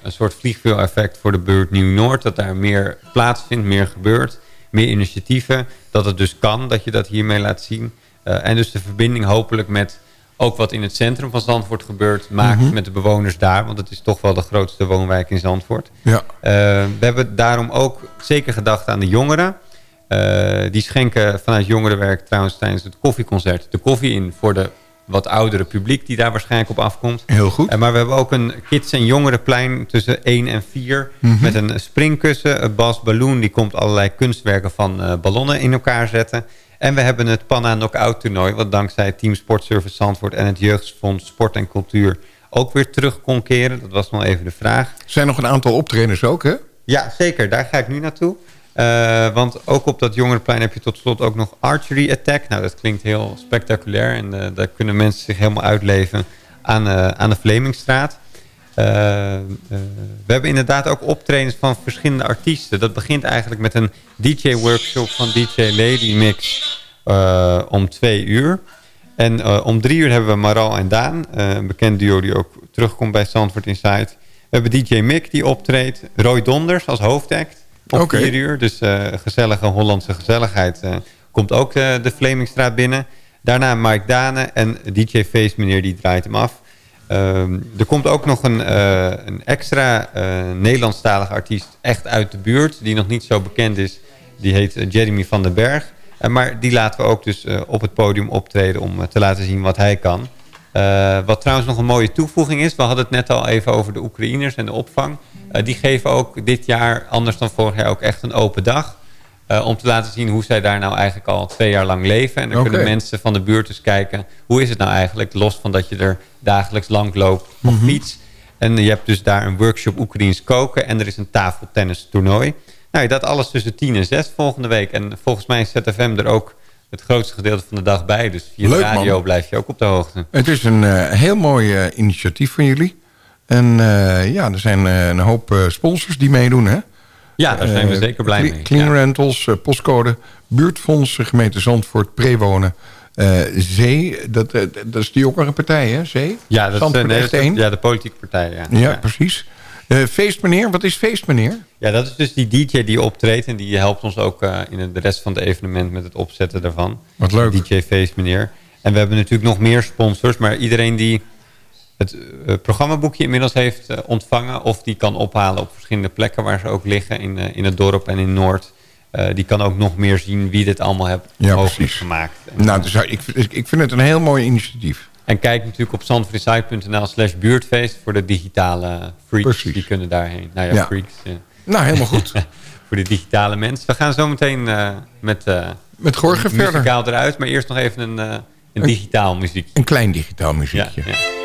een soort vliegveil-effect voor de buurt Nieuw-Noord. Dat daar meer plaatsvindt, meer gebeurt. Meer initiatieven. Dat het dus kan, dat je dat hiermee laat zien. En dus de verbinding hopelijk met ook wat in het centrum van Zandvoort gebeurt... maakt Mhm. met de bewoners daar. Want het is toch wel de grootste woonwijk in Zandvoort. Ja. we hebben daarom ook zeker gedacht aan de jongeren. Uh, die schenken vanuit jongerenwerk trouwens tijdens het koffieconcert de koffie in voor de wat oudere publiek die daar waarschijnlijk op afkomt. Heel goed. En maar we hebben ook een kids- en jongerenplein tussen 1 en 4. Mhm. Met een springkussen. Een Bas Balloon die komt allerlei kunstwerken van eh, ballonnen in elkaar zetten. En we hebben het Panna Knockout toernooi. Wat dankzij Team Sportservice Zandvoort en het Jeugdfonds Sport en Cultuur ook weer terug kon keren. Dat was nog even de vraag. Er zijn nog een aantal optredens ook, hè? Ja, zeker. Daar ga ik nu naartoe. Eh, want ook op dat jongerenplein heb je tot slot ook nog Archery Attack. Nou, dat klinkt heel spectaculair. En eh, daar kunnen mensen zich helemaal uitleven aan, eh, aan de Vlemingstraat. Eh, eh, we hebben inderdaad ook optredens van verschillende artiesten. Dat begint eigenlijk met een DJ-workshop van DJ Lady Mix eh, om twee uur. En om drie uur hebben we Maral en Daan. een bekend duo die ook terugkomt bij Zandvoort Inside. We hebben DJ Mick die optreedt. Roy Donders als hoofdact Oké. vier uur. Dus eh, gezellige Hollandse gezelligheid komt ook de Vlemingstraat binnen. Daarna Mike Dane en DJ Face meneer die draait hem af. Ehm, er komt ook nog een, eh, een extra eh, Nederlandstalige artiest echt uit de buurt... die nog niet zo bekend is. Die heet eh, Jeremy van den Berg. Maar die laten we ook dus op het podium optreden... om te laten zien wat hij kan. Wat trouwens nog een mooie toevoeging is... we hadden het net al even over de Oekraïners en de opvang. Die geven ook dit jaar, anders dan vorig jaar, ook echt een open dag... Eh, om te laten zien hoe zij daar nou eigenlijk al twee jaar lang leven. En dan kunnen mensen van de buurt dus kijken... hoe is het nou eigenlijk, los van dat je er dagelijks lang loopt op Mhm. fiets. En je hebt dus daar een workshop Oekraïens koken... en er is een tafeltennis toernooi. Nou, dat alles tussen 10 en 6 volgende week. En volgens mij is ZFM er ook het grootste gedeelte van de dag bij. Dus via Leuk, de radio man. blijf je ook op de hoogte. Het is een eh, heel mooi eh, initiatief van jullie. En ja, er zijn een hoop sponsors die meedoen, hè? Ja, daar zijn we Eh, zeker blij mee. Clean Ja. Rentals, eh, postcode, buurtfonds, eh, gemeente Zandvoort, prewonen. Zee, dat, dat is die ook een partij, hè? Zee? Ja, dat is, Zandvoort nee, echt dat is- één? ja, de politieke partij. Ja. Ja, precies. Eh, feestmeneer, wat is feestmeneer? Ja, dat is dus die DJ die optreedt. En die helpt ons ook in de rest van het evenement met het opzetten daarvan. Wat leuk. DJ Face meneer. En we hebben natuurlijk nog meer sponsors. Maar iedereen die het eh, programmaboekje inmiddels heeft eh, ontvangen... of die kan ophalen op verschillende plekken waar ze ook liggen... in, eh, in het dorp en in Noord... die kan ook nog meer zien wie dit allemaal heeft Ja, mogelijk precies. gemaakt. En, Nou, dus, ik, ik vind het een heel mooi initiatief. en kijk natuurlijk op zandvoortsite.nl slash buurtfeest... voor de digitale freaks. Precies. Die kunnen daarheen. Nou ja, Ja. freaks. ja. Nou, helemaal goed. voor de digitale mensen. We gaan zo meteen eh, met, eh Met Gorge verder. eruit. Maar eerst nog even een, een digitaal muziekje. Een klein digitaal muziekje. ja.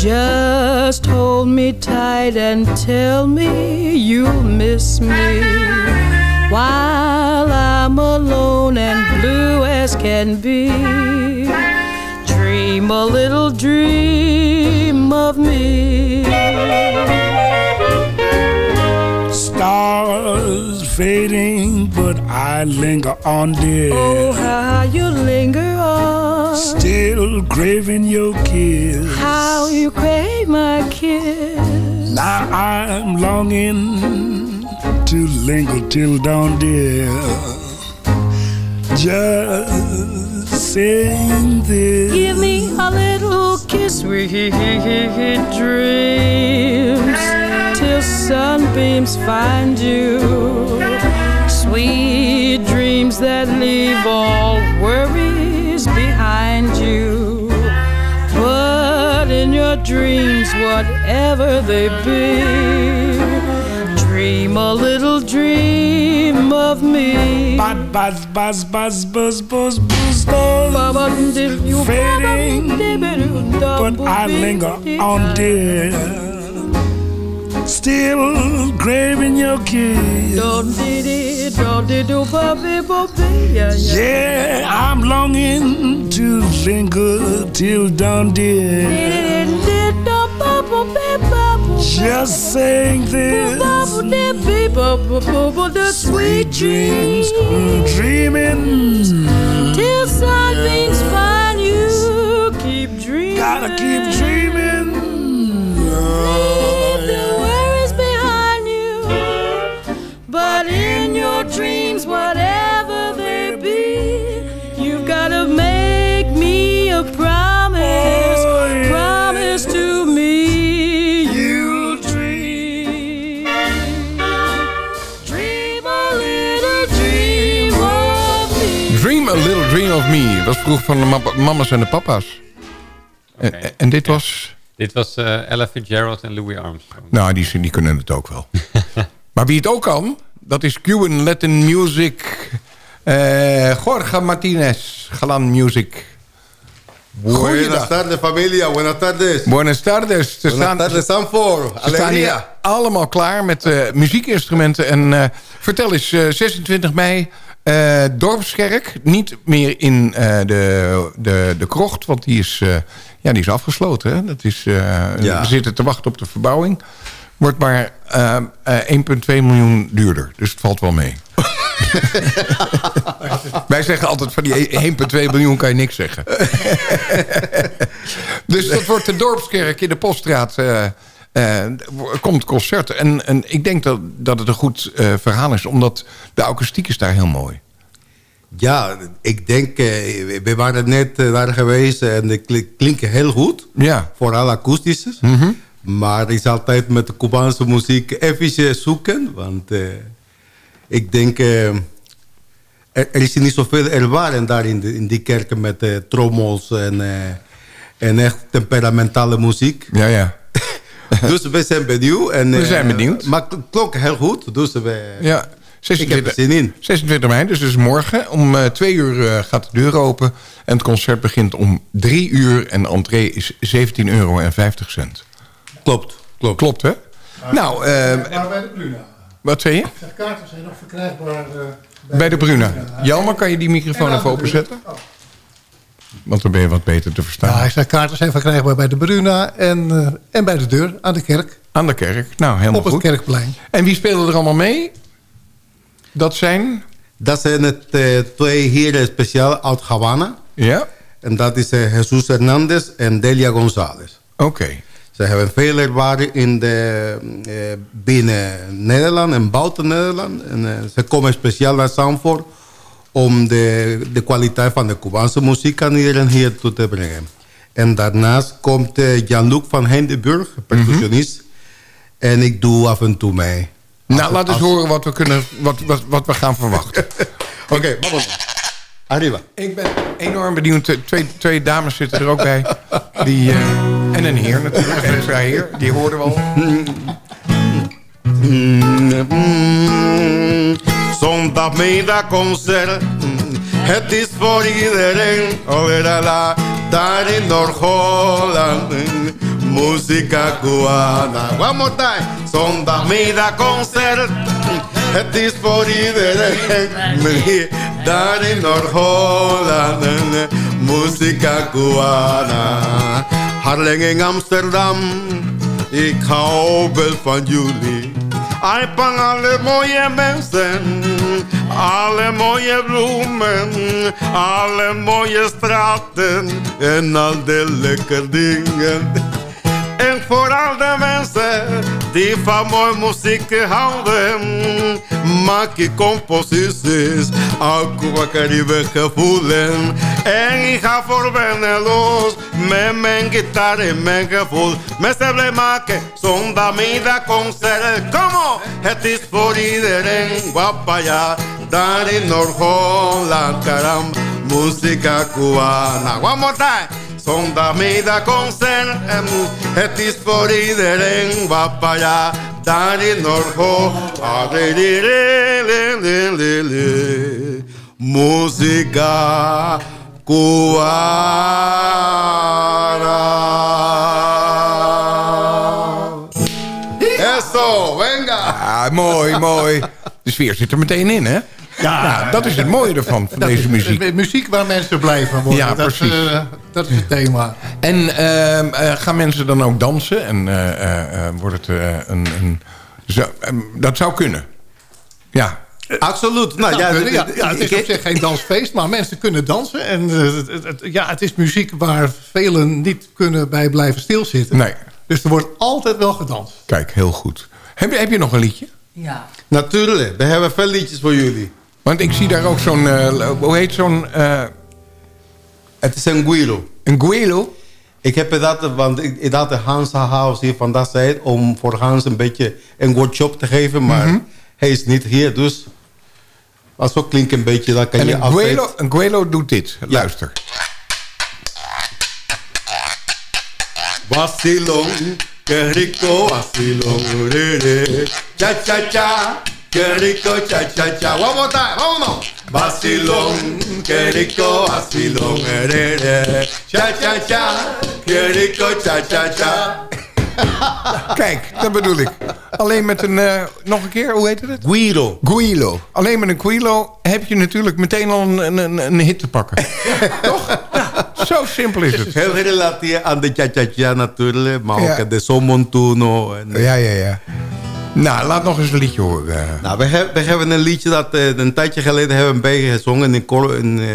Just hold me tight and tell me you'll miss me. While I'm alone and blue as can be. Dream a little dream of me. Stars fading, but I linger on, dear. Oh, how you linger on. Still craving your kiss. How you crave my kiss. Now I'm longing to linger till dawn, dear. Just saying this. Give me a little sweet dreams, till sunbeams find you. Sweet dreams that leave all worries behind you. But in your dreams, whatever they be, dream a little dream of me. Buzz, buzz, buzz, buzz, buzz, buzz, buzz, buzz. Fading, but I linger on, dear. Still craving your kiss. Yeah, I'm longing to linger till dawn, dear. Just sing this. I love the sweet dreams, dreaming. Till something's find you, keep dreaming. Gotta keep dreaming. Leave the worries behind you. But in your dreams, whatever of Me. Dat was vroeg van de ma- mama's en de papa's. En, en dit was... Dit was eh, Ella Fitzgerald en Louis Armstrong. Nou, die, die kunnen het ook wel. maar wie het ook kan, dat is Cuban Latin Music. eh Jorge Martinez, Galan Music. Buenas tardes, familia. Buenas tardes. Buenas tardes. Ze Buenas staan, tardes, Sanford. ze staan hier Alegría. allemaal klaar met eh, muziekinstrumenten. En eh, vertel eens, eh, 26 mei, eh, Dorpskerk. Niet meer in eh, de, de, de krocht, want die is, eh, ja, die is afgesloten. Hè? Dat is, Ja. We zitten te wachten op de verbouwing. Wordt maar eh, eh, 1,2 miljoen duurder. Dus het valt wel mee. Wij zeggen altijd van die 1,2 miljoen kan je niks zeggen. dus dat wordt de Dorpskerk in de Poststraat. Eh, komt concert. En, en ik denk dat, dat het een goed eh, verhaal is. Omdat de akoestiek is daar heel mooi. Ja, ik denk, eh, we waren net daar geweest en het kli- klinkt heel goed. Ja. Vooral akoestisch. Mhm. Maar het is altijd met de Cubaanse muziek even zoeken. Want ik denk, er, er is niet zoveel ervaren daar in, de, in die kerken met trommels en, en echt temperamentale muziek. Ja, ja. dus we zijn benieuwd. En, We eh, zijn benieuwd. Maar het klonk heel goed. Dus we, Ja, ik heb 26, er zin in. 26 mei, dus, dus morgen. Om eh, twee uur eh, gaat de deur open. En het concert begint om drie uur. En de entree is 17,50 euro. Klopt, klopt. Klopt, hè? Nou, eh, Maar bij de Bruna. wat zei je? De kaarten zijn nog verkrijgbaar eh, Bij de Bruna. Jelmer, kan je die microfoon even openzetten? Want dan ben je wat beter te verstaan. Ja, hij zei kaarten zijn verkrijgbaar bij de Bruna en, eh, en bij de deur aan de kerk. Aan de kerk. Nou, helemaal Op het goed. kerkplein. En wie spelen er allemaal mee? Dat zijn... Dat zijn het eh, twee heren speciaal uit Havana. Ja? En dat is eh, Jesus Hernandez en Delia González. Oké. Ze hebben veel ervaring in de, eh, binnen Nederland en buiten Nederland. En, ze komen speciaal naar Zandvoort om de, de kwaliteit van de Cubaanse muziek aan iedereen hier toe te brengen. En daarnaast komt eh, Jan-Luc van Hindenburg, percussionist. En ik doe af en toe mee. Nou, laat eens horen wat we, kunnen, wat, wat, wat we gaan verwachten. Oké, vamos. Arriba. Ik ben enorm benieuwd. Eh, Twee, twee dames zitten er ook bij. Die, eh, en een heer natuurlijk. Een extra heer. Die hoorden we al. Zondagmiddag concert. Het is voor iedereen. Olerala, daar in Noord-Holland. Muzika cubana. One more time. Zondagmiddag concert. Het is voor iedereen. Daar in Noord-Holland. Muzika cubana. Harlem in Amsterdam. Ik hou wel van jullie. Hij van alle mooie mensen, alle mooie bloemen, alle mooie straten en al de lekker dingen. En vooral de mensen die van mooie muziek houden, maak ik composities uit Cuba Caribe gevoelen. En ik ga voor wennen los met mijn gitaar en mijn gevoel. Mensen blij maken zondagmiddag concert. Kom het is voor iedereen. Guapaya, daar in Noord-Holland, karam, muzika cubana. One more time. Zondagmiddag concert, en het is voor iedereen. Guapaya, daar in Noord-Holland. Música cubana. Eso, venga. Ah, mooi, mooi. De sfeer zit er meteen in, hè? Ja, dat is het mooie ervan, van Dat deze is- muziek. Muziek waar mensen blij van worden. Ja, dat, precies. eh, dat is het thema. En ehm, eh, gaan mensen dan ook dansen? En eh, eh, eh, wordt het eh, een... een zo, ehm, dat zou kunnen. Ja. Absoluut. Nou, Nou, ja, kunnen, ja, d- d- ja, het is ik- op zich geen dansfeest, maar mensen kunnen dansen. En het, het- het- ja, het is muziek waar velen niet kunnen bij blijven stilzitten. Nee. Dus er wordt altijd wel gedanst. Kijk, heel goed. Heb je, heb je nog een liedje? Ja. Natuurlijk, we hebben veel liedjes voor jullie. Want ik zie daar ook zo'n... eh, hoe heet zo'n... eh, Het is een guiro. Een guilo? Ik heb dat, want ik, ik had de Hans House hier van dat zijde om voor Hans een beetje een workshop te geven, maar Mhm. hij is niet hier, dus als zo klinkt een beetje, dan kan en je een altijd... guelo, een guelo doet dit. Luister. Vacilón, qué rico vacilón, re. cha cha cha, qué rico cha cha cha. One more time, vámonos. Vacilón, qué rico vacilón, re, re. cha cha cha, qué rico cha cha cha. Kijk, dat bedoel ik. Alleen met een... eh, nog een keer, hoe heet het? Guiro. Guilo. Alleen met een guilo heb je natuurlijk meteen al een, een, een hit te pakken. Toch? Zo simpel is het. Heel gerelateerd aan de cha cha cha natuurlijk, maar ook de Somontuno. Ja, ja, ja. Nou, laat nog eens een liedje horen. Nou, we, hebben we hebben een liedje dat eh, een tijdje geleden hebben wij gezongen in, in, eh,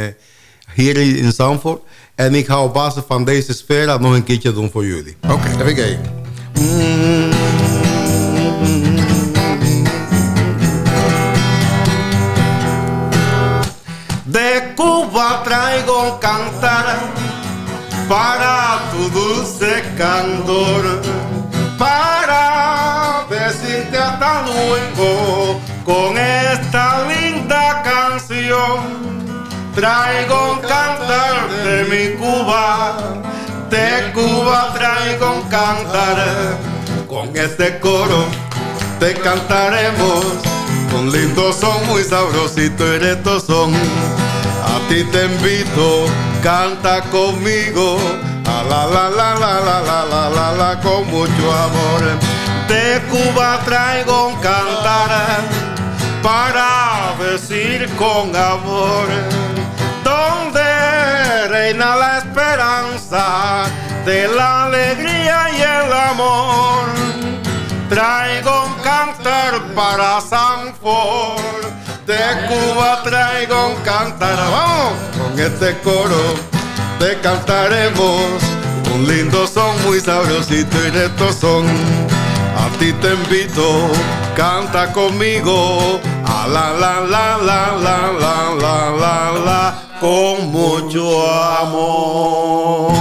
hier in Zandvoort. En ik ga op basis van deze sfeer dat nog een keertje doen voor jullie. Oké. Even kijken. De Traigo un cantar para tu dulce candor, para decirte hasta luego con esta linda canción. Traigo un cantar de mi Cuba, de Cuba traigo un cantar. Con este coro te cantaremos, con lindo son, muy sabrosito y reto son. Ti te invito, canta conmigo, a la la la la la la la la la con mucho amor. De Cuba traigo un cantar para decir con amor donde reina la esperanza de la alegría y el amor. Traigo un cantar para Sanford, de Cuba traigo un cantar, vamos, con este coro te cantaremos, un lindo son muy sabrosito y reto son. A ti te invito, canta conmigo, a la la la la la la la la la, con mucho amor.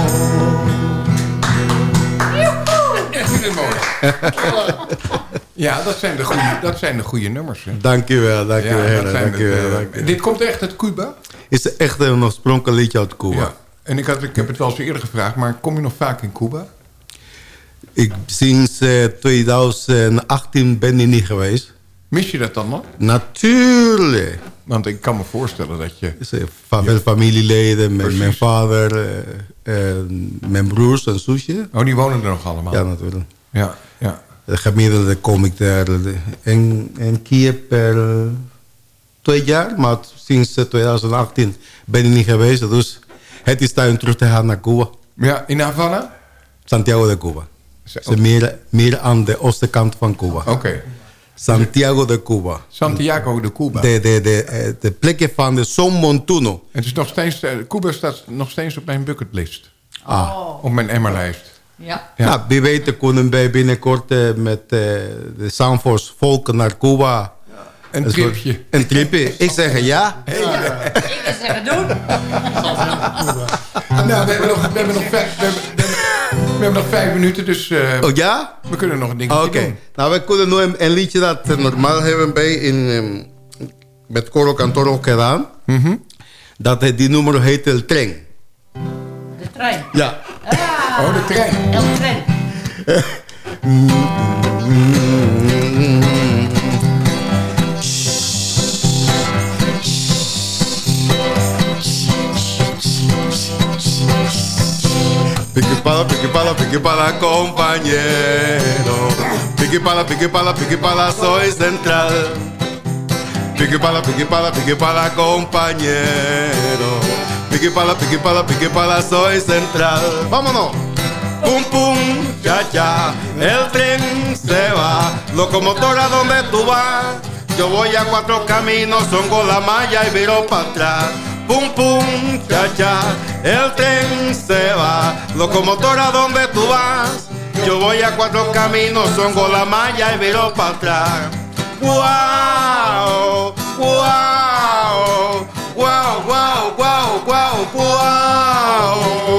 Ja, dat zijn de goede, dat zijn de goede nummers. Hè. Dankjewel, dankjewel. Ja, dat Heren, zijn dankjewel, het, eh, dankjewel. Dit komt echt uit Cuba? Is echt een oorspronkelijk liedje uit Cuba. Ja. En ik, had, ik heb het wel eens eerder gevraagd, maar kom je nog vaak in Cuba? Ik, sinds eh, 2018 ben ik niet geweest. Mis je dat dan nog? Natuurlijk. Want ik kan me voorstellen dat je... Van veel familieleden, mijn, mijn vader, eh, eh, mijn broers en zusje. Oh, die wonen er nog allemaal? Ja, natuurlijk. Ja, ja. De gemiddelde kom ik daar een, een keer per eh, twee jaar. Maar sinds eh, 2018 ben ik niet geweest. Dus het is tijd om terug te gaan naar Cuba. Ja, in Havana? Santiago de Cuba. Dus meer, meer aan de oostenkant van Cuba. Oké. Santiago de Cuba. Santiago de Cuba. De, de, de, eh, de plekje van de Son Montuno. Het is nog steeds, eh, Cuba staat nog steeds op mijn bucketlist. Ah. Op mijn emmerlijst. Ja. Ja. Nou, wie weet kunnen wij binnenkort eh, met eh, de Sanfors volk naar Cuba. Een soort- tripje. Een tripje. Ik zeg ja. Ik ga zeggen doen. Nou, we hebben nog, we hebben nog, vijf, we hebben, we hebben- nog vijf minuten, dus eh, Oh ja? we kunnen nog een dingetje Oké. doen. Nou, we kunnen nu een, een liedje dat we normaal hebben bij in, ehm, met Coro Cantor ook gedaan. Mhm. Dat die nummer heet El Tren. Trein. Ja. Oh, de trein. El tren. Pique pala, pique pala, pique pala, compañero. Pique pala, pique pala, pique pala, soy central. Pique pala, pique pala, pique pala, compañero. Pique pala, pique pala, pique pala, soy central. Vámonos. Pum pum, cha cha, el tren se va. Locomotora, ¿dónde tú vas? Yo voy a cuatro caminos, son la malla y viro para atrás. Pum pum, cha cha, el tren se va. Locomotora, ¿dónde tú vas? Yo voy a cuatro caminos, son la malla y viro para atrás. Wow, wow, wow, wow, wow, wow, wow.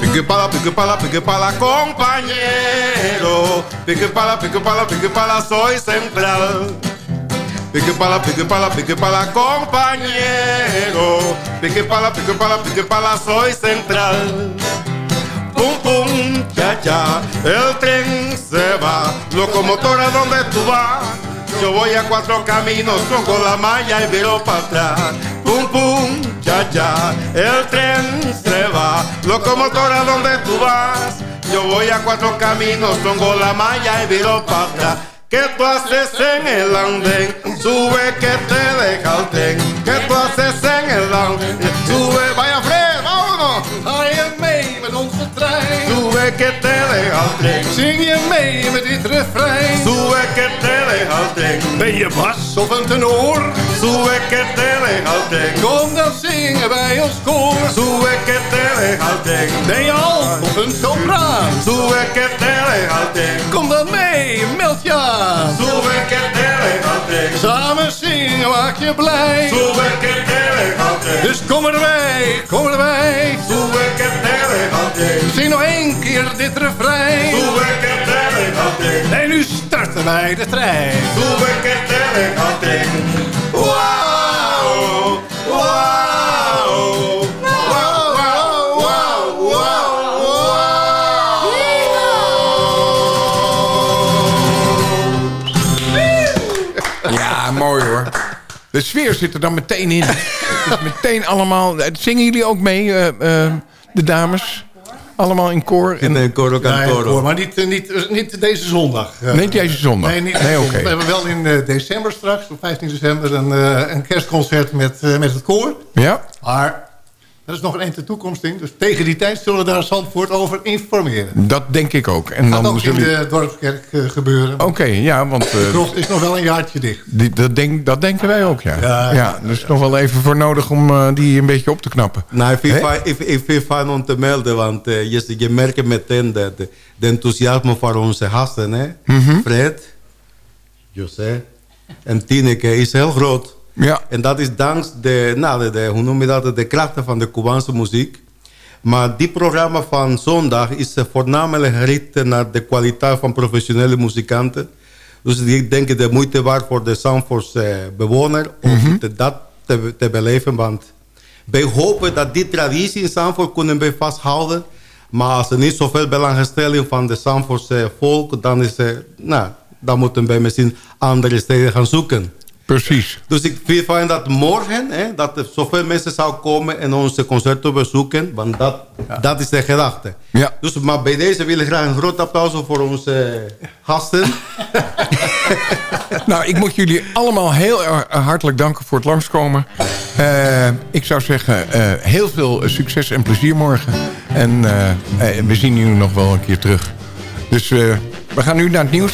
Pique pala, pique pala, pique pala, compañero. Pique pala, pique pala, pique pala, soy central. Pique pala, pique pala, pique pala, compañero. Pique pala, pique pala, pique pala, soy central. Pum pum, cha cha, el tren se va. Locomotora, ¿dónde tú vas? Yo voy a cuatro caminos, con la malla y viro para atrás. Pum pum, cha cha, el tren se va. Locomotora, ¿dónde tú vas? Yo voy a cuatro caminos, pongo la malla y viro para atrás. ¿Qué tú haces en el andén? Sube que te deja el tren. ¿Qué tú haces en el andén? Sube, vaya Fred, vámonos. Trein? Sube que te deja el tren. Zing je mee met dit refrein? Sube que te deja el tren. Ben je bas of een tenor? Sube que te deja el tren. Kom dan zingen bij ons koor. Sube que te deja el tren. Ben je alt of een sopraan? Sube que te deja el tren. Kom dan mee, meld je aan. El tren. Samen zingen maak je blij. Sube que te deja el tren. Dus kom erbij, kom erbij. Sube que te deja el tren. Zing nog één keer dit refrein. El tren. En nu starten wij de trein. Tren. Wow, wow, wow, wow, wow, Ja, mooi hoor. De sfeer zit er dan meteen in. Het is meteen allemaal... Zingen jullie ook mee, eh, eh, de dames? Allemaal in koor? En, coro Ja, ja, cantoro. hoor, maar niet, eh, niet, eh, niet deze zondag. Eh, Nee, deze zondag. Nee, niet Nee, deze oké. zondag. We hebben wel in eh, december straks, op 15 december, een, eh, een kerstconcert met, eh, met het koor. Ja? Maar er is nog een einde toekomst in. Dus tegen die tijd zullen we daar Zandvoort over informeren. Dat denk ik ook. En Gaat dan ook in de Dorpskerk eh, gebeuren. Oké, ja, want... eh, De krocht is nog wel een jaartje dicht. die, dat, denk, dat denken wij ook, ja. Ja, Ja, er is nog wel even voor nodig om eh, die een beetje op te knappen. Nou, ik vind, fijn, ik, ik vind fijn om te melden, want eh, je, je merkt meteen de, de, de enthousiasme van onze gasten. Hè? Mhm. Fred, José en Tineke is heel groot. Ja. En dat is dankzij de, nou, de, de, hoe noem je dat, de krachten van de Cubaanse muziek. Maar die programma van zondag is eh, voornamelijk gericht naar de kwaliteit van professionele muzikanten. Dus ik denk de moeite waard voor de Zandvoortse eh, bewoner om te- dat te, te beleven. Want wij hopen dat die traditie in Zandvoort kunnen wij vasthouden. Maar als er niet zoveel belangstelling van de Zandvoortse volk, dan, is, er, nou, dan moeten wij misschien andere steden gaan zoeken. Precies. Dus ik vind fijn dat morgen, hè, dat er zoveel mensen zou komen en onze concerten bezoeken. Want dat, dat is de gedachte. Ja. Dus, maar bij deze wil ik graag een groot applaus voor onze gasten. Nou, ik moet jullie allemaal heel erg hartelijk danken voor het langskomen. Eh, ik zou zeggen, eh, heel veel succes en plezier morgen. En eh, eh, we zien jullie nog wel een keer terug. Dus eh, we gaan nu naar het nieuws.